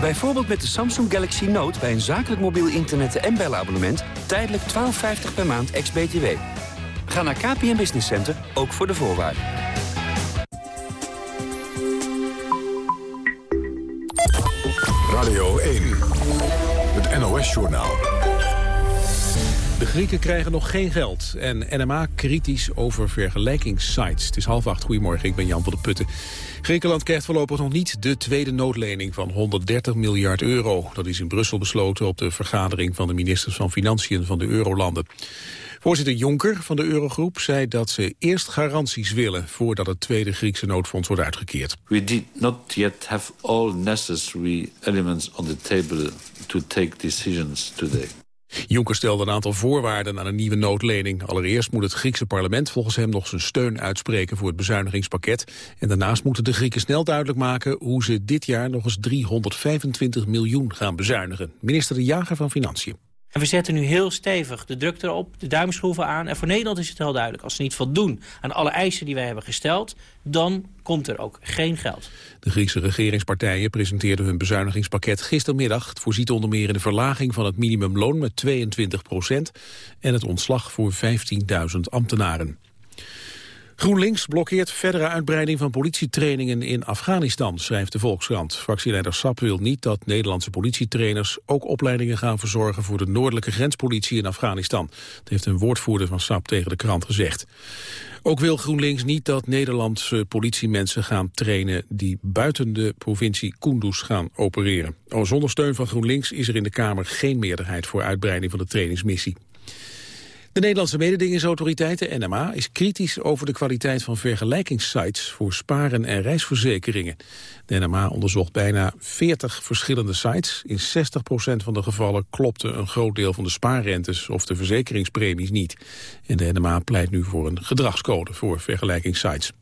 Bijvoorbeeld met de Samsung Galaxy Note bij een zakelijk mobiel internet- en bellenabonnement... tijdelijk 12,50 per maand ex-BTW. Ga naar KPN Business Center, ook voor de voorwaarden. Radio 1, het NOS-journaal. De Grieken krijgen nog geen geld en NMA kritisch over vergelijkingssites. Het is half acht, goedemorgen, ik ben Jan van der Putten. Griekenland krijgt voorlopig nog niet de tweede noodlening van 130 miljard euro. Dat is in Brussel besloten op de vergadering van de ministers van Financiën van de Eurolanden. Voorzitter Jonker van de Eurogroep zei dat ze eerst garanties willen... voordat het tweede Griekse noodfonds wordt uitgekeerd. We did not yet have all necessary elements on the table to take decisions today. Juncker stelde een aantal voorwaarden aan een nieuwe noodlening. Allereerst moet het Griekse parlement volgens hem nog zijn steun uitspreken voor het bezuinigingspakket. En daarnaast moeten de Grieken snel duidelijk maken hoe ze dit jaar nog eens 325 miljoen gaan bezuinigen. Minister De Jager van Financiën. En we zetten nu heel stevig de druk erop, de duimschroeven aan. En voor Nederland is het heel duidelijk. Als ze niet voldoen aan alle eisen die wij hebben gesteld... dan komt er ook geen geld. De Griekse regeringspartijen presenteerden hun bezuinigingspakket gistermiddag. Het voorziet onder meer in de verlaging van het minimumloon met 22 procent... en het ontslag voor 15.000 ambtenaren. GroenLinks blokkeert verdere uitbreiding van politietrainingen in Afghanistan, schrijft de Volkskrant. Fractieleider Sap wil niet dat Nederlandse politietrainers ook opleidingen gaan verzorgen voor de noordelijke grenspolitie in Afghanistan. Dat heeft een woordvoerder van Sap tegen de krant gezegd. Ook wil GroenLinks niet dat Nederlandse politiemensen gaan trainen die buiten de provincie Kunduz gaan opereren. Zonder steun van GroenLinks is er in de Kamer geen meerderheid voor uitbreiding van de trainingsmissie. De Nederlandse mededingingsautoriteit, de NMA, is kritisch over de kwaliteit van vergelijkingssites voor sparen en reisverzekeringen. De NMA onderzocht bijna 40 verschillende sites. In 60% van de gevallen klopte een groot deel van de spaarrentes of de verzekeringspremies niet. En de NMA pleit nu voor een gedragscode voor vergelijkingssites.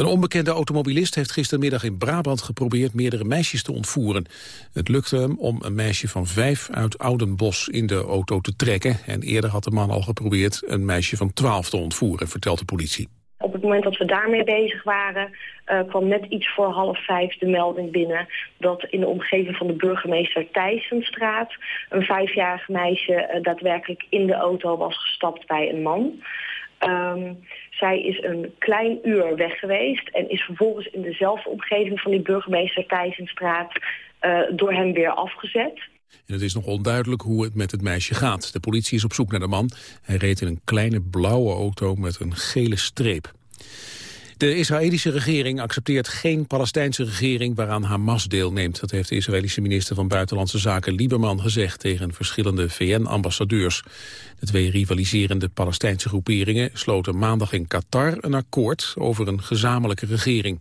Een onbekende automobilist heeft gistermiddag in Brabant geprobeerd meerdere meisjes te ontvoeren. Het lukte hem om een meisje van vijf uit Oudenbos in de auto te trekken. En eerder had de man al geprobeerd een meisje van twaalf te ontvoeren, vertelt de politie. Op het moment dat we daarmee bezig waren, uh, kwam net iets voor half vijf de melding binnen... dat in de omgeving van de burgemeester Thijssenstraat... een vijfjarig meisje uh, daadwerkelijk in de auto was gestapt bij een man. Um, zij is een klein uur weg geweest en is vervolgens in dezelfde omgeving van die burgemeester Thijssenstraat uh, door hem weer afgezet. En het is nog onduidelijk hoe het met het meisje gaat. De politie is op zoek naar de man. Hij reed in een kleine blauwe auto met een gele streep. De Israëlische regering accepteert geen Palestijnse regering waaraan Hamas deelneemt. Dat heeft de Israëlische minister van Buitenlandse Zaken Lieberman gezegd tegen verschillende VN-ambassadeurs. De twee rivaliserende Palestijnse groeperingen sloten maandag in Qatar een akkoord over een gezamenlijke regering.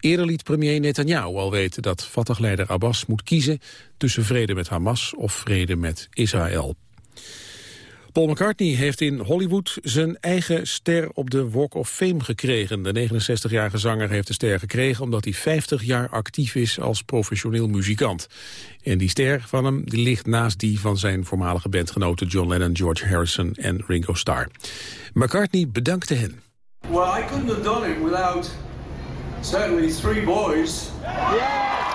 Eerder liet premier Netanyahu al weten dat Fatah-leider Abbas moet kiezen tussen vrede met Hamas of vrede met Israël. Paul McCartney heeft in Hollywood zijn eigen ster op de Walk of Fame gekregen. De 69-jarige zanger heeft de ster gekregen omdat hij 50 jaar actief is als professioneel muzikant. En die ster van hem die ligt naast die van zijn voormalige bandgenoten John Lennon, George Harrison en Ringo Starr. McCartney bedankte hen. Well, I couldn't have done it without certainly three boys. Yeah.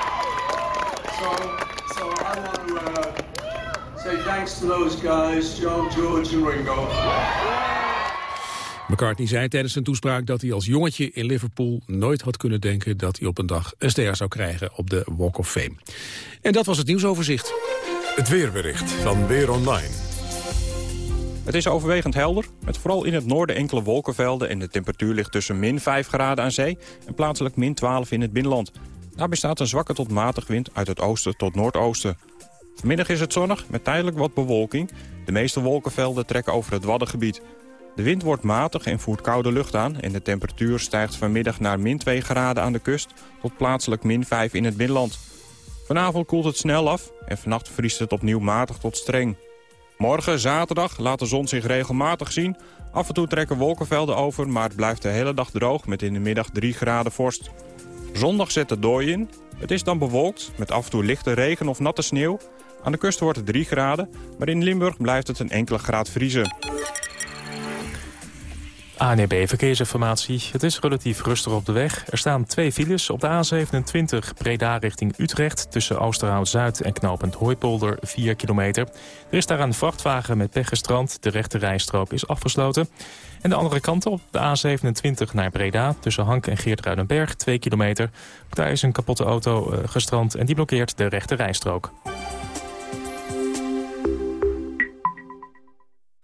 So, so I say thanks to those guys, John, George en Ringo. McCartney zei tijdens zijn toespraak dat hij als jongetje in Liverpool nooit had kunnen denken dat hij op een dag een ster zou krijgen op de Walk of Fame. En dat was het nieuwsoverzicht. Het weerbericht van Weer Online. Het is overwegend helder, met vooral in het noorden enkele wolkenvelden... en de temperatuur ligt tussen min 5 graden aan zee en plaatselijk min 12 in het binnenland. Daarbij staat een zwakke tot matig wind uit het oosten tot noordoosten. Vanmiddag is het zonnig, met tijdelijk wat bewolking. De meeste wolkenvelden trekken over het Waddengebied. De wind wordt matig en voert koude lucht aan... en de temperatuur stijgt vanmiddag naar min 2 graden aan de kust... tot plaatselijk min 5 in het binnenland. Vanavond koelt het snel af en vannacht vriest het opnieuw matig tot streng. Morgen, zaterdag, laat de zon zich regelmatig zien. Af en toe trekken wolkenvelden over, maar het blijft de hele dag droog... met in de middag 3 graden vorst. Zondag zet de dooi in. Het is dan bewolkt, met af en toe lichte regen of natte sneeuw. Aan de kust wordt het 3 graden, maar in Limburg blijft het een enkele graad vriezen. ANB E Verkeersinformatie. Het is relatief rustig op de weg. Er staan twee files op de A27 Breda richting Utrecht... tussen Oosterhout-Zuid en knooppunt Hooipolder, 4 kilometer. Er is daar een vrachtwagen met pech gestrand. De rechte rijstrook is afgesloten. En de andere kant op, de A27 naar Breda... tussen Hank en Geertruidenberg, 2 kilometer. Daar is een kapotte auto eh, gestrand en die blokkeert de rechte rijstrook.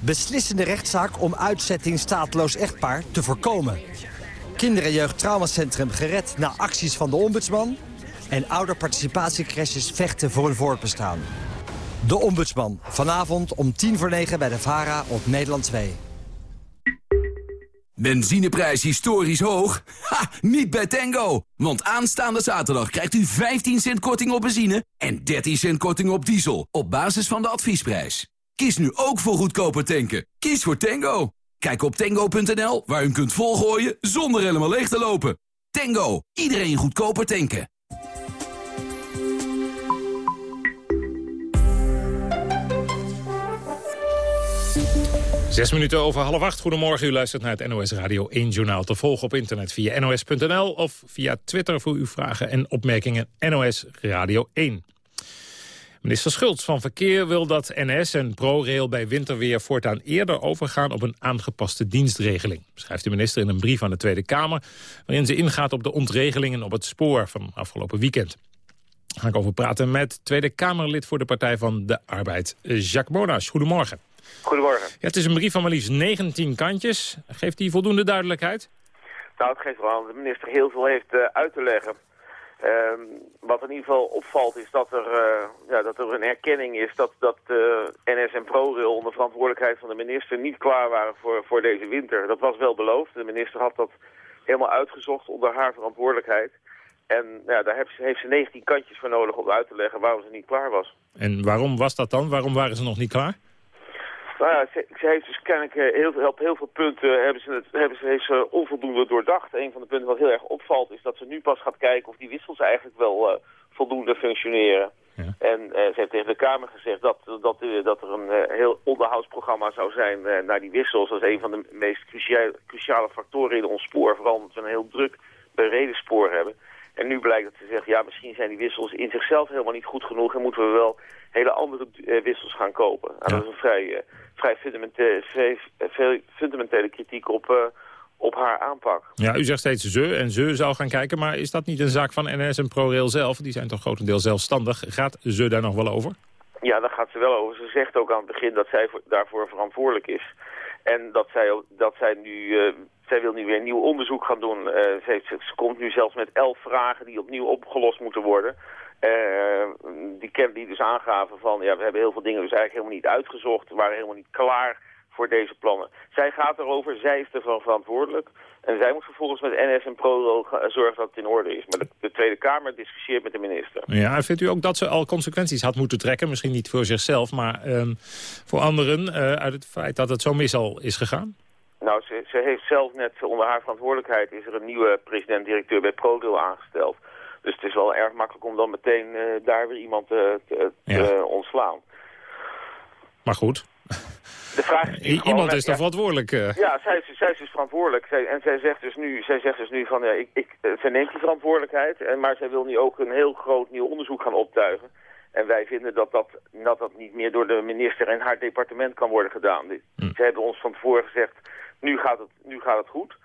Beslissende rechtszaak om uitzetting stateloos echtpaar te voorkomen. Kinder- en jeugdtraumacentrum gered na acties van de Ombudsman. En ouderparticipatiecrashes vechten voor hun voortbestaan. De Ombudsman. Vanavond om tien voor negen bij de VARA op Nederland 2. Benzineprijs historisch hoog? Ha, niet bij Tango! Want aanstaande zaterdag krijgt u 15 cent korting op benzine... en 13 cent korting op diesel, op basis van de adviesprijs. Kies nu ook voor goedkoper tanken. Kies voor Tango. Kijk op tango.nl, waar u kunt volgooien zonder helemaal leeg te lopen. Tango, iedereen goedkoper tanken. Zes minuten over half acht. Goedemorgen, u luistert naar het NOS Radio 1 Journaal. Te volgen op internet via nos.nl of via Twitter voor uw vragen en opmerkingen. NOS Radio 1. Minister Schultz van Verkeer wil dat NS en ProRail bij winterweer voortaan eerder overgaan op een aangepaste dienstregeling. Schrijft de minister in een brief aan de Tweede Kamer, waarin ze ingaat op de ontregelingen op het spoor van afgelopen weekend. Daar ga ik over praten met Tweede Kamerlid voor de Partij van de Arbeid, Jacques Bonas. Goedemorgen. Goedemorgen. Ja, het is een brief van maar liefst 19 kantjes. Geeft die voldoende duidelijkheid? Nou, het geeft wel aan dat de minister heel veel heeft uh, uit te leggen. Ehm, wat in ieder geval opvalt is dat er, uh, ja, dat er een erkenning is dat, dat uh, NS en ProRail onder verantwoordelijkheid van de minister niet klaar waren voor, voor deze winter. Dat was wel beloofd. De minister had dat helemaal uitgezocht onder haar verantwoordelijkheid. En ja, daar heeft ze, heeft ze 19 kantjes voor nodig om uit te leggen waarom ze niet klaar was. En waarom was dat dan? Waarom waren ze nog niet klaar? Nou ja, ze, ze heeft dus kennelijk heel veel, op heel veel punten hebben ze het, hebben ze, heeft ze onvoldoende doordacht. Een van de punten wat heel erg opvalt is dat ze nu pas gaat kijken of die wissels eigenlijk wel uh, voldoende functioneren. Ja. En uh, ze heeft tegen de Kamer gezegd dat, dat, uh, dat er een uh, heel onderhoudsprogramma zou zijn naar die wissels. Dat is een van de meest cruciale, cruciale factoren in ons spoor. Vooral omdat we een heel druk bereden spoor hebben. En nu blijkt dat ze zegt, ja, misschien zijn die wissels in zichzelf helemaal niet goed genoeg... en moeten we wel hele andere uh, wissels gaan kopen. Nou, ja. Dat is een vrij, uh, vrij, fundamentele, vrij fundamentele kritiek op, op haar aanpak. Ja, u zegt steeds ze en ze zou gaan kijken... maar is dat niet een zaak van NS en ProRail zelf? Die zijn toch grotendeels zelfstandig. Gaat ze daar nog wel over? Ja, daar gaat ze wel over. Ze zegt ook aan het begin dat zij voor, daarvoor verantwoordelijk is. En dat zij, dat zij nu zij wil nu weer nieuw onderzoek gaan doen. Uh, ze, komt nu zelfs met elf vragen die opnieuw opgelost moeten worden. Uh, die, die dus aangaven van, ja, we hebben heel veel dingen dus eigenlijk helemaal niet uitgezocht. We waren helemaal niet klaar voor deze plannen. Zij gaat erover, zij is ervan verantwoordelijk. En zij moet vervolgens met NS en ProRail zorgen dat het in orde is. Maar de, de, Tweede Kamer discussieert met de minister. Ja, vindt u ook dat ze al consequenties had moeten trekken? Misschien niet voor zichzelf, maar um, voor anderen... Uh, uit het feit dat het zo mis al is gegaan? Nou, ze, ze, heeft zelf net onder haar verantwoordelijkheid... is er een nieuwe president-directeur bij ProRail aangesteld. Dus het is wel erg makkelijk om dan meteen uh, daar weer iemand te, te, ja. te ontslaan. Maar goed. De vraag is iemand is toch verantwoordelijk? Uh... Ja, zij, zij is dus verantwoordelijk. Zij, en zij zegt dus nu, zij zegt dus nu van... Ja, ik, ik, zij neemt die verantwoordelijkheid. En, maar zij wil nu ook een heel groot nieuw onderzoek gaan optuigen. En wij vinden dat dat, dat dat niet meer door de minister en haar departement kan worden gedaan. Ze hebben ons van tevoren gezegd, nu gaat het, nu gaat het goed.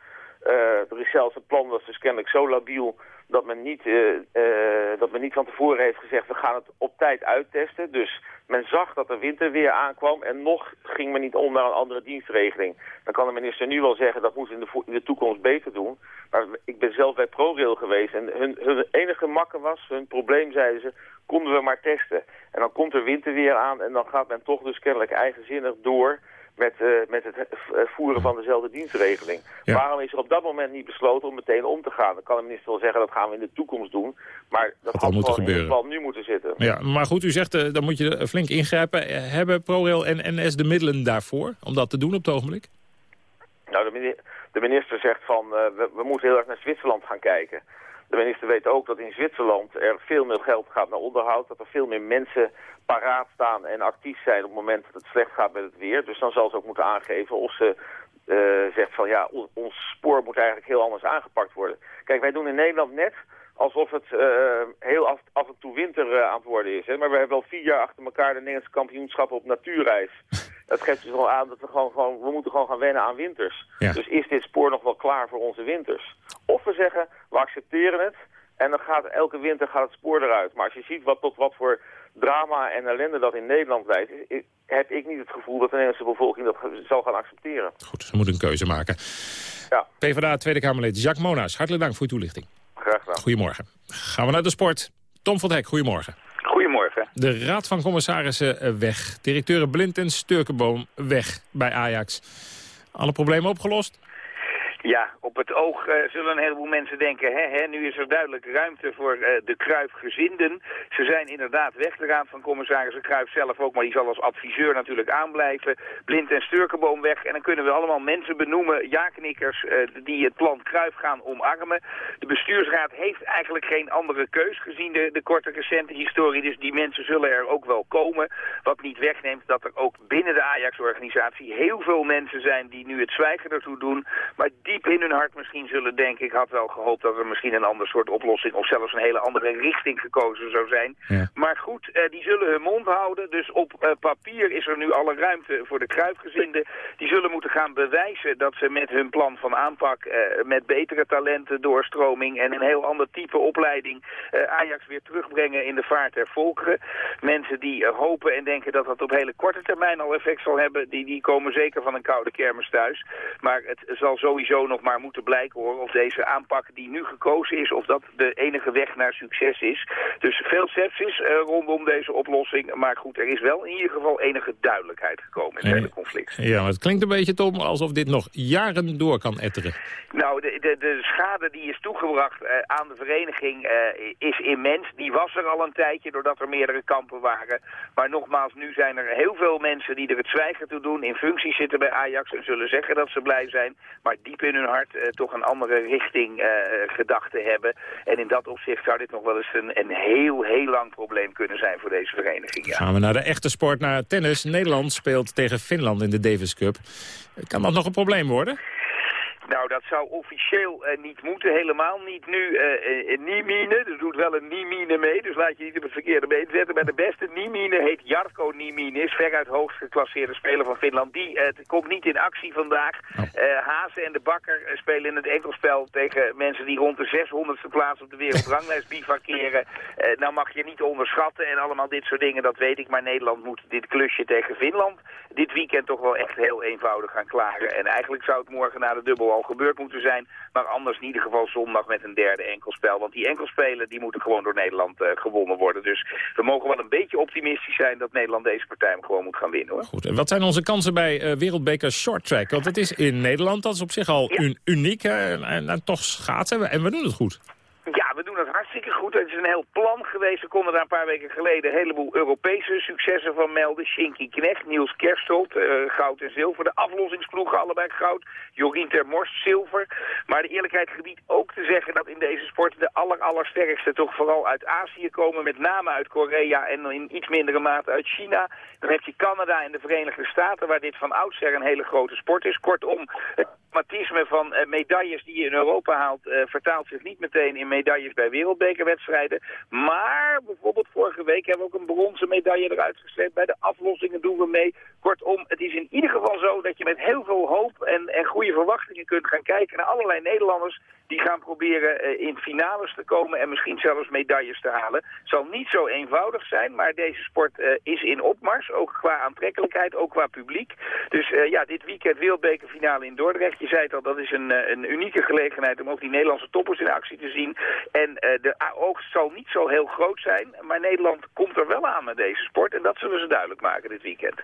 Uh, er is een plan dat dus kennelijk zo labiel dat men, niet, uh, uh, dat men niet van tevoren heeft gezegd... we gaan het op tijd uittesten. Dus men zag dat er winter weer aankwam... en nog ging men niet om naar een andere dienstregeling. Dan kan de minister nu wel zeggen... dat moet in de, in de toekomst beter doen. Maar ik ben zelf bij ProRail geweest... en hun, hun enige makke was, hun probleem zeiden ze... konden we maar testen. En dan komt er winter weer aan... en dan gaat men toch dus kennelijk eigenzinnig door met, uh, met het voeren van dezelfde dienstregeling. Ja. Waarom is er op dat moment niet besloten om meteen om te gaan? Dan kan de minister wel zeggen dat gaan we in de toekomst doen. Maar dat had gewoon gebeuren. in ieder geval nu moeten zitten. Ja, maar goed, u zegt uh, dan moet je flink ingrijpen. Hebben ProRail en NS de middelen daarvoor om dat te doen op het ogenblik? Nou, de minister, de minister zegt van uh, we, we moeten heel erg naar Zwitserland gaan kijken. De minister weet ook dat in Zwitserland er veel meer geld gaat naar onderhoud. Dat er veel meer mensen paraat staan en actief zijn op het moment dat het slecht gaat met het weer. Dus dan zal ze ook moeten aangeven of ze uh, zegt van ja, ons spoor moet eigenlijk heel anders aangepakt worden. Kijk, wij doen in Nederland net alsof het uh, heel af, en toe winter uh, aan het worden is. Hè? Maar we hebben al vier jaar achter elkaar de Nederlandse kampioenschappen op natuurreis. Dat geeft dus wel aan dat we gewoon, gewoon, we moeten gewoon gaan wennen aan winters. Ja. Dus is dit spoor nog wel klaar voor onze winters? Of we zeggen, we accepteren het en dan gaat elke winter gaat het spoor eruit. Maar als je ziet wat tot wat voor drama en ellende dat in Nederland leidt... heb ik niet het gevoel dat de Nederlandse bevolking dat zal gaan accepteren. Goed, ze moeten een keuze maken. Ja. PvdA Tweede Kamerlid Jacques Mona's, hartelijk dank voor uw toelichting. Graag gedaan. Goedemorgen. Gaan we naar de sport. Tom van Hek, goedemorgen. Goedemorgen. De Raad van Commissarissen weg. Directeuren Blind en Sturkenboom weg bij Ajax. Alle problemen opgelost? Ja, op het oog uh, zullen een heleboel mensen denken, hè, hè, nu is er duidelijk ruimte voor uh, de Kruif-gezinden. Ze zijn inderdaad weg, de raad van commissarissen Kruif zelf ook, maar die zal als adviseur natuurlijk aanblijven. Blind en Sturkenboom weg en dan kunnen we allemaal mensen benoemen, ja-knikkers, uh, die het plan Kruif gaan omarmen. De bestuursraad heeft eigenlijk geen andere keus gezien de, de korte recente historie, dus die mensen zullen er ook wel komen. Wat niet wegneemt dat er ook binnen de Ajax-organisatie heel veel mensen zijn die nu het zwijgen ertoe doen, maar die diep in hun hart misschien zullen denken... ik had wel gehoopt dat er misschien een ander soort oplossing... of zelfs een hele andere richting gekozen zou zijn. Ja. Maar goed, uh, die zullen hun mond houden. Dus op uh, papier is er nu alle ruimte voor de kruifgezinden. Die zullen moeten gaan bewijzen dat ze met hun plan van aanpak... Uh, met betere talenten, doorstroming en een heel ander type opleiding... Ajax weer terugbrengen in de vaart der volkeren. Mensen die hopen en denken dat dat op hele korte termijn al effect zal hebben... die, die komen zeker van een koude kermis thuis. Maar het zal sowieso nog maar moeten blijken hoor, of deze aanpak die nu gekozen is, of dat de enige weg naar succes is. Dus veel sepsis uh, rondom deze oplossing, maar goed, er is wel in ieder geval enige duidelijkheid gekomen in het hele conflict. Ja, maar het klinkt een beetje, Tom, alsof dit nog jaren door kan etteren. Nou, de, de, de schade die is toegebracht uh, aan de vereniging uh, is immens. Die was er al een tijdje, doordat er meerdere kampen waren. Maar nogmaals, nu zijn er heel veel mensen die er het zwijgen toe doen, in functie zitten bij Ajax en zullen zeggen dat ze blij zijn, maar diep in in hun hart uh, toch een andere richting uh, gedacht te hebben. En in dat opzicht zou dit nog wel eens een, een heel, heel lang probleem kunnen zijn voor deze vereniging. Ja. Gaan we naar de echte sport, naar tennis. Nederland speelt tegen Finland in de Davis Cup. Kan dat nog een probleem worden? Nou, dat zou officieel uh, niet moeten, helemaal niet nu. Uh, uh, Niemine, er doet wel een Niemine mee, dus laat je niet op het verkeerde been zetten. Maar de beste Niemine heet Jarko Niemine, is veruit hoogst geclasseerde speler van Finland. Die komt niet in actie vandaag. Oh. Hazen en de Bakker spelen in het enkelspel tegen mensen die rond de 600ste plaats op de wereldranglijst bivakeren. nou mag je niet onderschatten en allemaal dit soort dingen, dat weet ik. Maar Nederland moet dit klusje tegen Finland dit weekend toch wel echt heel eenvoudig gaan klaren. En eigenlijk zou het morgen na de dubbel al gebeurd moeten zijn. Maar anders in ieder geval zondag met een derde enkelspel. Want die enkelspelen die moeten gewoon door Nederland uh, gewonnen worden. Dus we mogen wel een beetje optimistisch zijn dat Nederland deze partij gewoon moet gaan winnen. Hoor. Goed, en wat zijn onze kansen bij uh, Wereldbeker Short Track? Want het is in Nederland, dat is op zich al ja. un uniek. En, en, en toch schaatsen we en we doen het goed. Het hartstikke goed. Het is een heel plan geweest. We konden daar een paar weken geleden een heleboel Europese successen van melden. Shinky Knecht, Niels Kerstold, uh, goud en zilver. De aflossingsploegen allebei goud. Jorien Termorst, zilver. Maar de eerlijkheid gebied ook te zeggen dat in deze sport de aller, allersterkste toch vooral uit Azië komen. Met name uit Korea en in iets mindere mate uit China. Dan heb je Canada en de Verenigde Staten waar dit van oudsher een hele grote sport is. Kortom, het automatisme van eh, medailles die je in Europa haalt... eh, vertaalt zich niet meteen in medailles bij wereldbekerwedstrijden. Maar bijvoorbeeld vorige week hebben we ook een bronzen medaille eruit gezet. Bij de aflossingen doen we mee. Kortom, het is in ieder geval zo dat je met heel veel hoop en, en goede verwachtingen kunt gaan kijken naar allerlei Nederlanders die gaan proberen eh, in finales te komen en misschien zelfs medailles te halen. Zal niet zo eenvoudig zijn, maar deze sport eh, is in opmars, ook qua aantrekkelijkheid, ook qua publiek. Dus eh, ja, dit weekend wereldbekerfinale in Dordrecht. Je zei het al, dat is een, een unieke gelegenheid om ook die Nederlandse toppers in actie te zien. En de a- oogst zal niet zo heel groot zijn, maar Nederland komt er wel aan met deze sport. En dat zullen ze duidelijk maken dit weekend.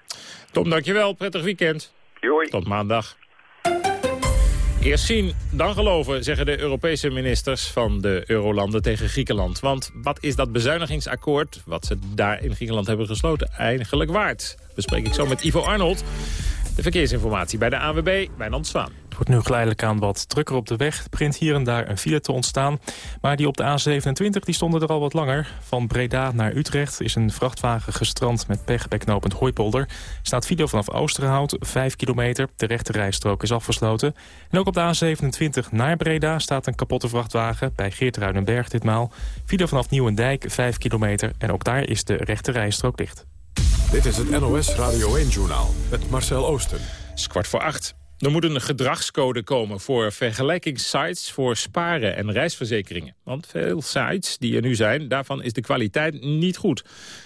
Tom, dankjewel. Prettig weekend. Tot maandag. Eerst zien, dan geloven, zeggen de Europese ministers van de Eurolanden tegen Griekenland. Want wat is dat bezuinigingsakkoord, wat ze daar in Griekenland hebben gesloten, eigenlijk waard? Bespreek ik zo met Ivo Arnold. De verkeersinformatie bij de ANWB, Wijnand Zwaan. Het wordt nu geleidelijk aan wat drukker op de weg. Begint hier en daar een file te ontstaan. Maar die op de A27 die stonden er al wat langer. Van Breda naar Utrecht is een vrachtwagen gestrand met pech bij knooppunt Hooipolder. Staat file vanaf Oosterhout, 5 kilometer. De rechte rijstrook is afgesloten. En ook op de A27 naar Breda staat een kapotte vrachtwagen. Bij Geertruidenberg ditmaal. File vanaf Nieuwendijk, 5 kilometer. En ook daar is de rechte rijstrook dicht. Dit is het NOS Radio 1-journaal met Marcel Oosten. Het is kwart voor acht. Er moet een gedragscode komen voor vergelijkingssites voor sparen en reisverzekeringen. Want veel sites die er nu zijn, daarvan is de kwaliteit niet goed.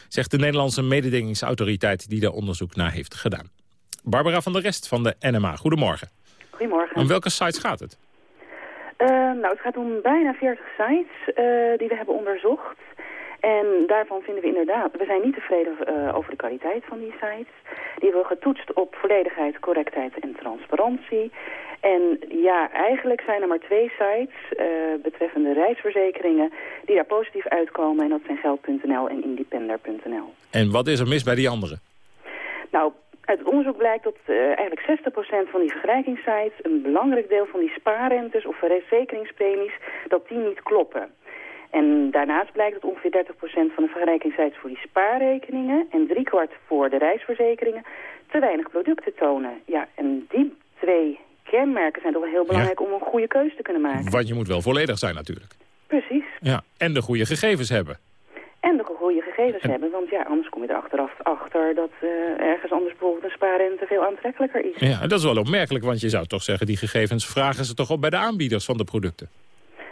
Zegt de Nederlandse mededingingsautoriteit die daar onderzoek naar heeft gedaan. Barbara van der Rest van de NMA, goedemorgen. Goedemorgen. Om welke sites gaat het? Eh, nou, het gaat om bijna 40 sites eh, die we hebben onderzocht. En daarvan vinden we inderdaad, we zijn niet tevreden eh, over de kwaliteit van die sites. Die hebben we getoetst op volledigheid, correctheid en transparantie. En ja, eigenlijk zijn er maar twee sites eh, betreffende reisverzekeringen die daar positief uitkomen. En dat zijn geld.nl en independer.nl. En wat is er mis bij die andere? Nou, uit het onderzoek blijkt dat eh, eigenlijk 60% van die vergelijkingssites... een belangrijk deel van die spaarrentes of verzekeringspremies... dat die niet kloppen. En daarnaast blijkt dat ongeveer 30% van de vergelijkingssites voor die spaarrekeningen... en driekwart voor de reisverzekeringen te weinig producten tonen. Ja, en die twee kenmerken zijn toch wel heel belangrijk om een goede keuze te kunnen maken. Want je moet wel volledig zijn natuurlijk. Precies. Ja, en de goede gegevens hebben. En de goede gegevens hebben, want ja, anders kom je er achteraf achter dat eh, ergens anders bijvoorbeeld een spaarrente veel aantrekkelijker is. Ja, en dat is wel opmerkelijk, want je zou toch zeggen... die gegevens vragen ze toch op bij de aanbieders van de producten.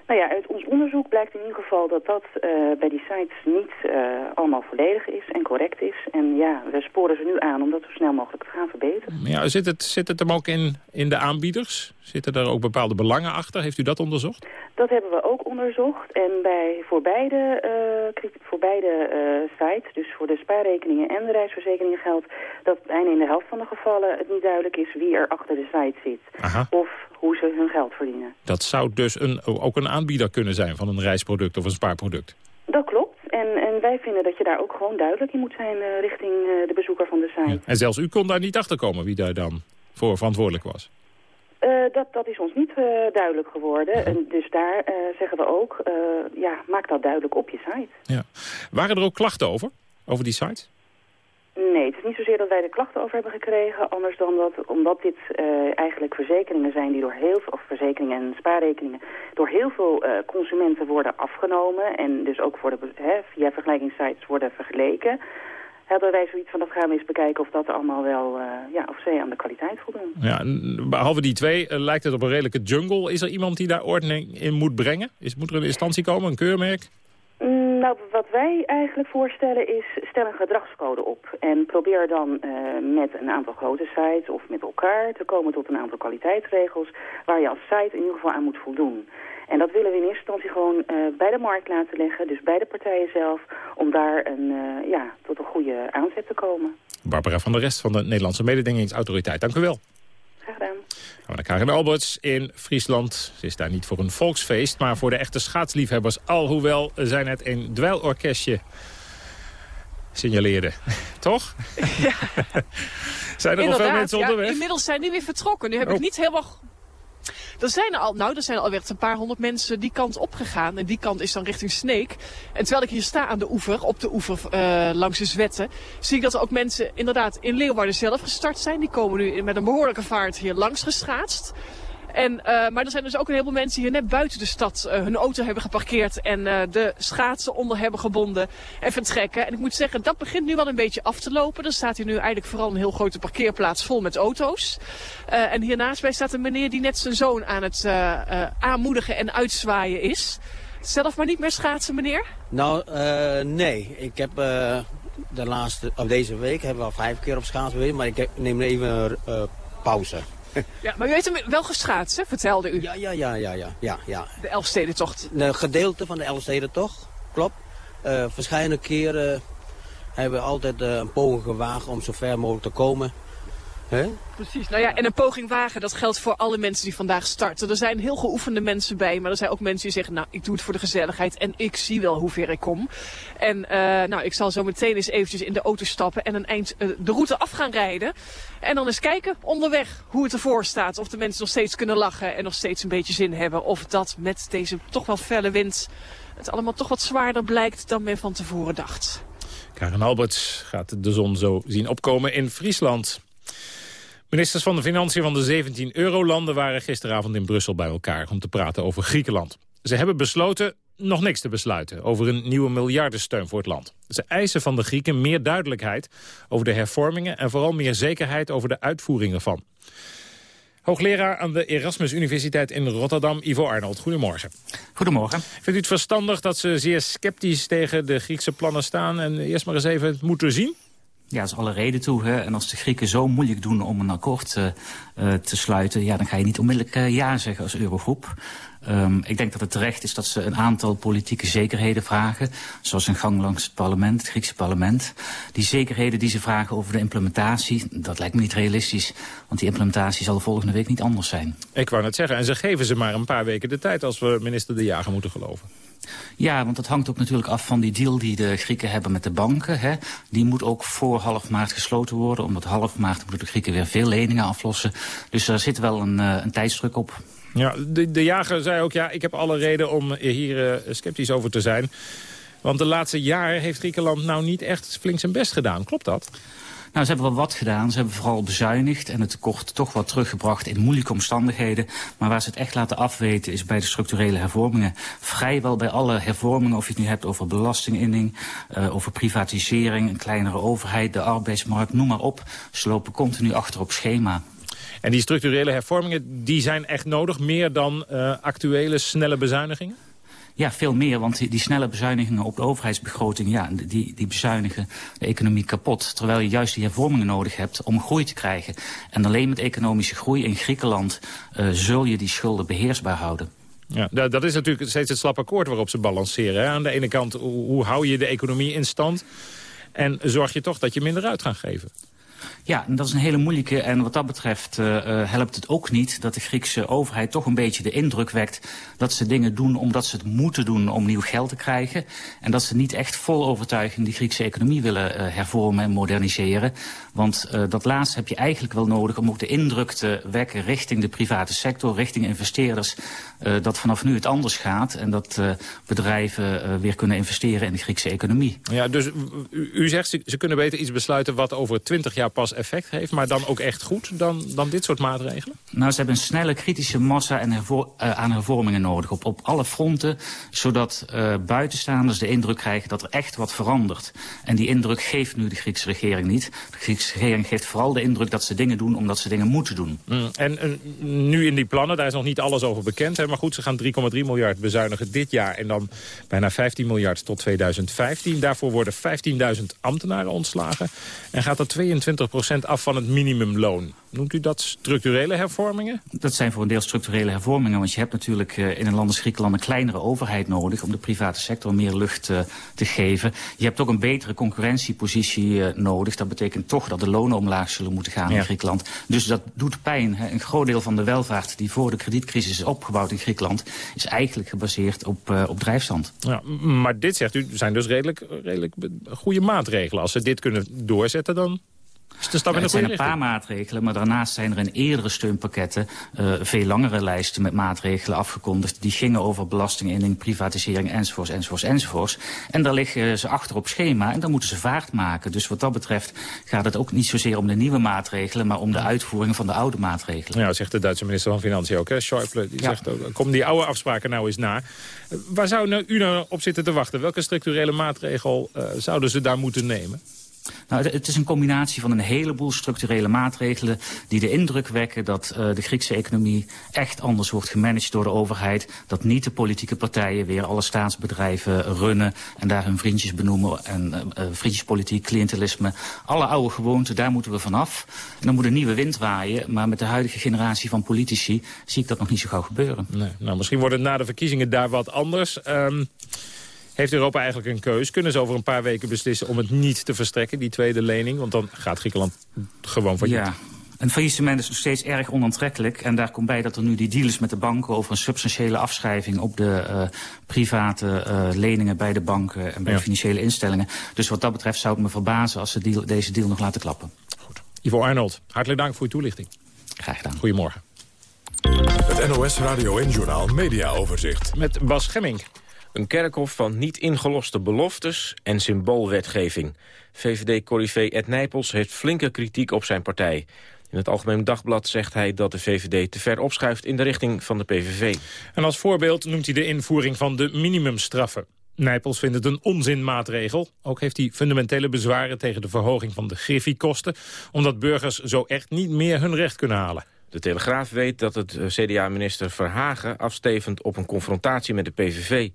Nou ja, uit ons onderzoek blijkt in ieder geval dat dat eh, bij die sites niet eh, allemaal volledig is en correct is. En ja, we sporen ze nu aan om dat zo snel mogelijk te gaan verbeteren. Ja, zit, het, zit het hem ook in, in de aanbieders? Zitten er ook bepaalde belangen achter? Heeft u dat onderzocht? Dat hebben we ook onderzocht. En bij, voor beide, eh, voor beide eh, sites, dus voor de spaarrekeningen en de reisverzekeringen geldt... dat bijna in de helft van de gevallen het niet duidelijk is wie er achter de site zit. Aha. Of hoe ze hun geld verdienen. Dat zou dus een, ook een aanbieder kunnen zijn van een reisproduct of een spaarproduct. Dat klopt. En, en wij vinden dat je daar ook gewoon duidelijk in moet zijn eh, richting de bezoeker van de site. En zelfs u kon daar niet achter komen wie daar dan voor verantwoordelijk was. Eh, dat, dat is ons niet eh, duidelijk geworden. En dus daar eh, zeggen we ook, ja, maak dat duidelijk op je site. Ja. Waren er ook klachten over? Over die site? Nee, het is niet zozeer dat wij er klachten over hebben gekregen. Anders dan dat, omdat dit eigenlijk verzekeringen zijn die door heel veel, of verzekeringen en spaarrekeningen, door heel veel consumenten worden afgenomen. En dus ook voor de, hè, via vergelijkingssites worden vergeleken. Hadden wij zoiets van, dat gaan we eens bekijken of dat allemaal wel, eh, ja, of zij aan de kwaliteit voldoen. Ja, behalve die twee eh, lijkt het op een redelijke jungle. Is er iemand die daar ordening in moet brengen? Is, moet er een instantie komen, een keurmerk? Mm, Nou, wat wij eigenlijk voorstellen is, stel een gedragscode op. En probeer dan eh, met een aantal grote sites of met elkaar te komen tot een aantal kwaliteitsregels... waar je als site in ieder geval aan moet voldoen. En dat willen we in eerste instantie gewoon eh, bij de markt laten leggen, dus bij de partijen zelf... om daar een, eh, ja, tot een goede aanzet te komen. Barbara van der Rest van de Nederlandse Mededingingsautoriteit. Dank u wel. Graag gedaan. Gaan we naar Karin Alberts in Friesland. Ze is daar niet voor een volksfeest, maar voor de echte schaatsliefhebbers. Alhoewel zij net een dweilorkestje signaleerde. Toch? Ja. zijn er nog veel mensen ja, onderweg? Inmiddels zijn die weer vertrokken. Nu heb ik Oh. niet helemaal... Er zijn er al, nou, er zijn alweer een paar honderd mensen die kant opgegaan. En die kant is dan richting Sneek. En terwijl ik hier sta aan de oever, op de oever eh, langs de Zwetten, zie ik dat er ook mensen inderdaad in Leeuwarden zelf gestart zijn. Die komen nu met een behoorlijke vaart hier langs geschaatst. En, eh, maar er zijn dus ook een heleboel mensen die hier net buiten de stad eh, hun auto hebben geparkeerd en eh, de schaatsen onder hebben gebonden en vertrekken. En ik moet zeggen, dat begint nu wel een beetje af te lopen. Er staat hier nu eigenlijk vooral een heel grote parkeerplaats vol met auto's. en hiernaast bij staat een meneer die net zijn zoon aan het aanmoedigen en uitzwaaien is. Zelf maar niet meer schaatsen, meneer? Nou, nee. Ik heb de laatste, of deze week hebben we al vijf keer op schaatsen geweest, maar ik neem even een pauze. Ja, maar u heeft hem wel geschaatst, hè? vertelde u. Ja, ja, ja, ja, ja, ja. ja. De Elfstedentocht. Een gedeelte van de Elfstedentocht, klopt. Uh, verschillende keren hebben we altijd uh, een poging gewaagd om zo ver mogelijk te komen. Precies. Nou ja, en een poging wagen, dat geldt voor alle mensen die vandaag starten. Er zijn heel geoefende mensen bij, maar er zijn ook mensen die zeggen... nou, ik doe het voor de gezelligheid en ik zie wel hoe ver ik kom. En uh, nou, ik zal zo meteen eens eventjes in de auto stappen en een eind uh, de route af gaan rijden. En dan eens kijken onderweg hoe het ervoor staat. Of de mensen nog steeds kunnen lachen en nog steeds een beetje zin hebben. Of dat met deze toch wel felle wind het allemaal toch wat zwaarder blijkt dan men van tevoren dacht. Karen Alberts gaat de zon zo zien opkomen in Friesland. Ministers van de Financiën van de 17 eurolanden waren gisteravond in Brussel bij elkaar om te praten over Griekenland. Ze hebben besloten nog niks te besluiten over een nieuwe miljardensteun voor het land. Ze eisen van de Grieken meer duidelijkheid over de hervormingen en vooral meer zekerheid over de uitvoeringen van. Hoogleraar aan de Erasmus Universiteit in Rotterdam, Ivo Arnold. Goedemorgen. Goedemorgen. Vindt u het verstandig dat ze zeer sceptisch tegen de Griekse plannen staan... en eerst maar eens even het moeten zien? Ja, dat is alle reden toe. Hè. En als de Grieken zo moeilijk doen om een akkoord uh, te sluiten... ja, dan ga je niet onmiddellijk uh, ja zeggen als Eurogroep. Um, ik denk dat het terecht is dat ze een aantal politieke zekerheden vragen. Zoals een gang langs het parlement, het Griekse parlement. Die zekerheden die ze vragen over de implementatie, dat lijkt me niet realistisch. Want die implementatie zal de volgende week niet anders zijn. Ik wou net zeggen, en ze geven ze maar een paar weken de tijd... als we minister De Jager moeten geloven. Ja, want dat hangt ook natuurlijk af van die deal die de Grieken hebben met de banken. Hè. Die moet ook voor half maart gesloten worden. Omdat half maart moeten de Grieken weer veel leningen aflossen. Dus er zit wel een, uh, een tijdsdruk op. Ja, de, de jager zei ook, ja, ik heb alle reden om hier uh, sceptisch over te zijn. Want de laatste jaar heeft Griekenland nou niet echt flink zijn best gedaan. Klopt dat? Nou, ze hebben wel wat gedaan. Ze hebben vooral bezuinigd en het tekort toch wat teruggebracht in moeilijke omstandigheden. Maar waar ze het echt laten afweten is bij de structurele hervormingen. Vrijwel bij alle hervormingen, of je het nu hebt over belastinginning, uh, over privatisering, een kleinere overheid, de arbeidsmarkt, noem maar op. Ze lopen continu achter op schema. En die structurele hervormingen, die zijn echt nodig, meer dan uh, actuele snelle bezuinigingen? Ja, veel meer, want die, die, snelle bezuinigingen op de overheidsbegroting... ja, die, die bezuinigen de economie kapot. Terwijl je juist die hervormingen nodig hebt om groei te krijgen. En alleen met economische groei in Griekenland... Uh, zul je die schulden beheersbaar houden. Ja, dat is natuurlijk steeds het slap akkoord waarop ze balanceren. Hè? Aan de ene kant, hoe, hoe hou je de economie in stand... en zorg je toch dat je minder uit gaat geven? Ja, dat is een hele moeilijke. En wat dat betreft uh, helpt het ook niet dat de Griekse overheid toch een beetje de indruk wekt dat ze dingen doen omdat ze het moeten doen om nieuw geld te krijgen. En dat ze niet echt vol overtuiging die Griekse economie willen uh, hervormen en moderniseren. Want dat laatste heb je eigenlijk wel nodig om ook de indruk te wekken richting de private sector, richting investeerders, dat vanaf nu het anders gaat en dat bedrijven weer kunnen investeren in de Griekse economie. Ja, dus u, zegt ze, ze kunnen beter iets besluiten wat over twintig jaar pas effect heeft, maar dan ook echt goed dan, dan dit soort maatregelen? Nou, ze hebben een snelle kritische massa en hervor, aan hervormingen nodig op, op alle fronten, zodat buitenstaanders de indruk krijgen dat er echt wat verandert. En die indruk geeft nu de Griekse regering niet. De Griekse regering geeft vooral de indruk dat ze dingen doen omdat ze dingen moeten doen. Mm, en, nu in die plannen, daar is nog niet alles over bekend. Hè, maar goed, ze gaan 3,3 miljard bezuinigen dit jaar. En dan bijna 15 miljard tot 2015. Daarvoor worden 15.000 ambtenaren ontslagen. En gaat er 22 af van het minimumloon. Noemt u dat structurele hervormingen? Dat zijn voor een deel structurele hervormingen. Want je hebt natuurlijk uh, in een land als Griekenland een kleinere overheid nodig... om de private sector meer lucht uh, te geven. Je hebt ook een betere concurrentiepositie uh, nodig. Dat betekent toch dat de lonen omlaag zullen moeten gaan ja. in Griekenland. Dus dat doet pijn. Een groot deel van de welvaart die voor de kredietcrisis is opgebouwd in Griekenland... is eigenlijk gebaseerd op, op drijfstand. Ja, maar dit, zegt u, zijn dus redelijk, redelijk goede maatregelen. Als ze dit kunnen doorzetten, dan Is de stap in Ja, de het goede zijn een paar maatregelen, maar daarnaast zijn er in eerdere steunpakketten uh, veel langere lijsten met maatregelen afgekondigd. Die gingen over belastinginning, privatisering enzovoorts, enzovoorts, enzovoorts. En daar liggen ze achter op schema en dan moeten ze vaart maken. Dus wat dat betreft gaat het ook niet zozeer om de nieuwe maatregelen, maar om de uitvoering van de oude maatregelen. Ja, zegt de Duitse minister van Financiën ook. Hè? Schäuble die zegt ook, kom die oude afspraken nou eens na. Waar zou u nou op zitten te wachten? Welke structurele maatregel uh, zouden ze daar moeten nemen? Nou, het, is een combinatie van een heleboel structurele maatregelen... die de indruk wekken dat uh, de Griekse economie echt anders wordt gemanaged door de overheid. Dat niet de politieke partijen weer alle staatsbedrijven runnen... en daar hun vriendjes benoemen. En uh, vriendjespolitiek, cliëntelisme, alle oude gewoonten, daar moeten we vanaf. En dan moet een nieuwe wind waaien. Maar met de huidige generatie van politici zie ik dat nog niet zo gauw gebeuren. Nee, nou, misschien wordt het na de verkiezingen daar wat anders... Um... Heeft Europa eigenlijk een keus? Kunnen ze over een paar weken beslissen om het niet te verstrekken, die tweede lening? Want dan gaat Griekenland gewoon failliet. Ja. Een faillissement is nog steeds erg onaantrekkelijk. En daar komt bij dat er nu die deal is met de banken... over een substantiële afschrijving op de uh, private uh, leningen bij de banken... en bij ja. financiële instellingen. Dus wat dat betreft zou het me verbazen als ze deal, deze deal nog laten klappen. Goed. Ivo Arnold, hartelijk dank voor uw toelichting. Graag gedaan. Goedemorgen. Het NOS Radio en Journaal Media Overzicht. Met Bas Gemming. Een kerkhof van niet ingeloste beloftes en symboolwetgeving. VVD-corrivé Ed Nijpels heeft flinke kritiek op zijn partij. In het Algemeen Dagblad zegt hij dat de VVD te ver opschuift in de richting van de PVV. En als voorbeeld noemt hij de invoering van de minimumstraffen. Nijpels vindt het een onzinmaatregel. Ook heeft hij fundamentele bezwaren tegen de verhoging van de griffiekosten... omdat burgers zo echt niet meer hun recht kunnen halen. De Telegraaf weet dat het CDA-minister Verhagen afstevend op een confrontatie met de PVV.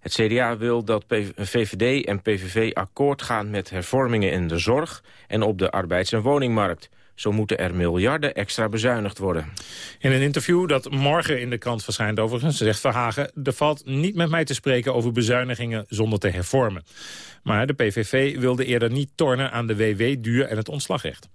Het CDA wil dat VVD en PVV akkoord gaan met hervormingen in de zorg en op de arbeids- en woningmarkt. Zo moeten er miljarden extra bezuinigd worden. In een interview dat morgen in de krant verschijnt overigens... zegt Verhagen, er valt niet met mij te spreken over bezuinigingen zonder te hervormen. Maar de PVV wilde eerder niet tornen aan de WW-duur en het ontslagrecht.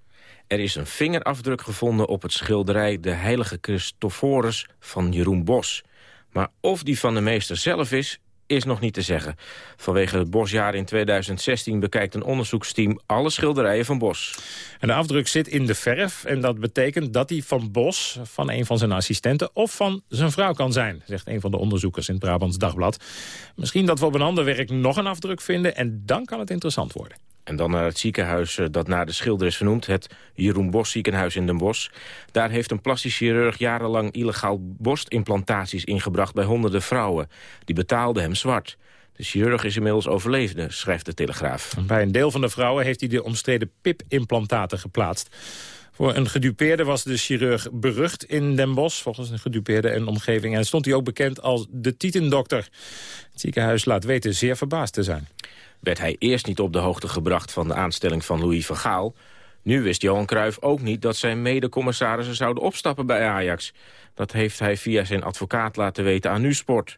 Er is een vingerafdruk gevonden op het schilderij De Heilige Christophorus van Jeroen Bos. Maar of die van de meester zelf is, is nog niet te zeggen. Vanwege het Bosjaar in 2016 bekijkt een onderzoeksteam alle schilderijen van Bos. De afdruk zit in de verf en dat betekent dat die van Bos, van een van zijn assistenten of van zijn vrouw kan zijn, zegt een van de onderzoekers in het Brabants Dagblad. Misschien dat we op een ander werk nog een afdruk vinden en dan kan het interessant worden. En dan naar het ziekenhuis dat naar de schilder is vernoemd. Het Jeroen Bos ziekenhuis in Den Bosch. Daar heeft een plastisch chirurg jarenlang illegaal borstimplantaties ingebracht bij honderden vrouwen. Die betaalden hem zwart. De chirurg is inmiddels overleden, schrijft de Telegraaf. Bij een deel van de vrouwen heeft hij de omstreden PIP-implantaten geplaatst. Voor een gedupeerde was de chirurg berucht in Den Bosch, volgens een gedupeerde en omgeving. En stond hij ook bekend als de Tietendokter. Het ziekenhuis laat weten zeer verbaasd te zijn werd hij eerst niet op de hoogte gebracht van de aanstelling van Louis van Gaal. Nu wist Johan Cruijff ook niet dat zijn medecommissarissen zouden opstappen bij Ajax. Dat heeft hij via zijn advocaat laten weten aan Nusport.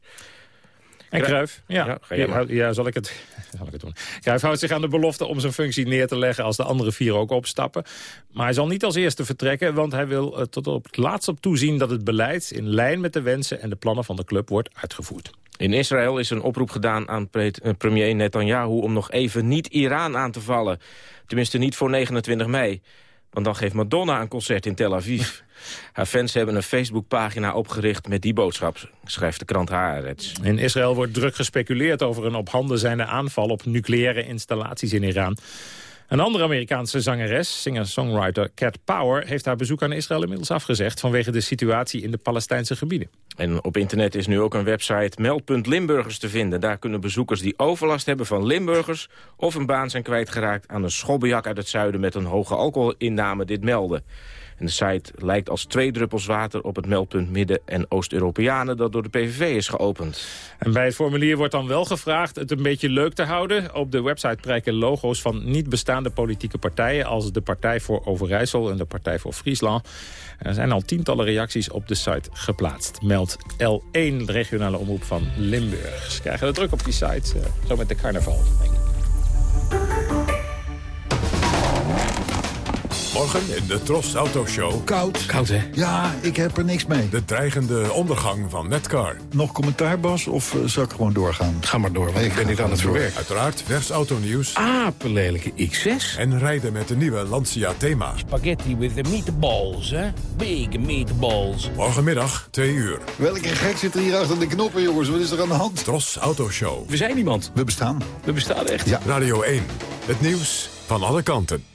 En Cruijff, ja, ja, ja, ja, zal, ik het, zal ik het doen. Cruijff houdt zich aan de belofte om zijn functie neer te leggen als de andere vier ook opstappen. Maar hij zal niet als eerste vertrekken, want hij wil er tot op het laatst op toezien dat het beleid in lijn met de wensen en de plannen van de club wordt uitgevoerd. In Israël is een oproep gedaan aan premier Netanyahu om nog even niet Iran aan te vallen. Tenminste niet voor 29 mei. Want dan geeft Madonna een concert in Tel Aviv. Haar fans hebben een Facebookpagina opgericht met die boodschap, schrijft de krant Haaretz. In Israël wordt druk gespeculeerd over een op handen zijnde aanval op nucleaire installaties in Iran. Een andere Amerikaanse zangeres, singer-songwriter Cat Power... heeft haar bezoek aan Israël inmiddels afgezegd... vanwege de situatie in de Palestijnse gebieden. En op internet is nu ook een website Meldpunt Limburgers te vinden. Daar kunnen bezoekers die overlast hebben van Limburgers... of een baan zijn kwijtgeraakt aan een schobbejak uit het zuiden... met een hoge alcoholinname dit melden. En de site lijkt als twee druppels water op het meldpunt Midden- en Oost-Europeanen... dat door de PVV is geopend. En bij het formulier wordt dan wel gevraagd het een beetje leuk te houden. Op de website prijken logo's van niet bestaande politieke partijen... als de Partij voor Overijssel en de Partij voor Friesland. Er zijn al tientallen reacties op de site geplaatst. Meld L1, de regionale omroep van Limburg. Ze krijgen de druk op die site, uh, zo met de carnaval. Morgen in de Tros Auto Show. Koud. Koud, hè? Ja, ik heb er niks mee. De dreigende ondergang van Netcar. Nog commentaar, Bas, of uh, zal ik gewoon doorgaan? Ga maar door, want ik, ben niet aan het verwerken. Uiteraard vers autonieuws. Apenlelijke X6. En rijden met de nieuwe Lancia Thema. Spaghetti with the meatballs, hè? Big meatballs. Morgenmiddag, 2 uur. Welke gek zit er hier achter de knoppen, jongens? Wat is er aan de hand? Tros Auto Show. We zijn iemand. We bestaan. We bestaan echt. Ja. Radio 1. Het nieuws van alle kanten.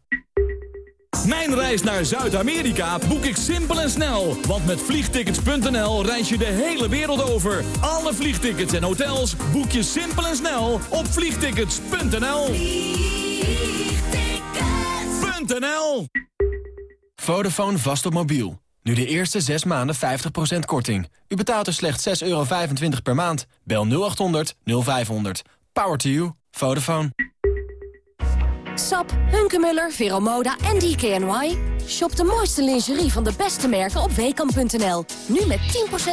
Mijn reis naar Zuid-Amerika boek ik simpel en snel. Want met vliegtickets.nl reis je de hele wereld over. Alle vliegtickets en hotels boek je simpel en snel op vliegtickets.nl. Vliegtickets.nl Vodafone vast op mobiel. Nu de eerste 6 maanden 50% korting. U betaalt er slechts 6,25 euro per maand. Bel 0800 0500. Power to you. Vodafone. Sap, Hunkemuller, Veromoda en DKNY. Shop de mooiste lingerie van de beste merken op weekamp.nl. Nu met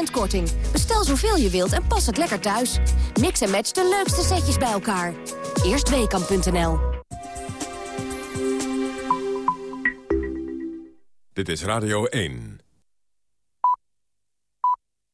10% korting. Bestel zoveel je wilt en pas het lekker thuis. Mix en match de leukste setjes bij elkaar. Eerst weekamp.nl. Dit is Radio 1.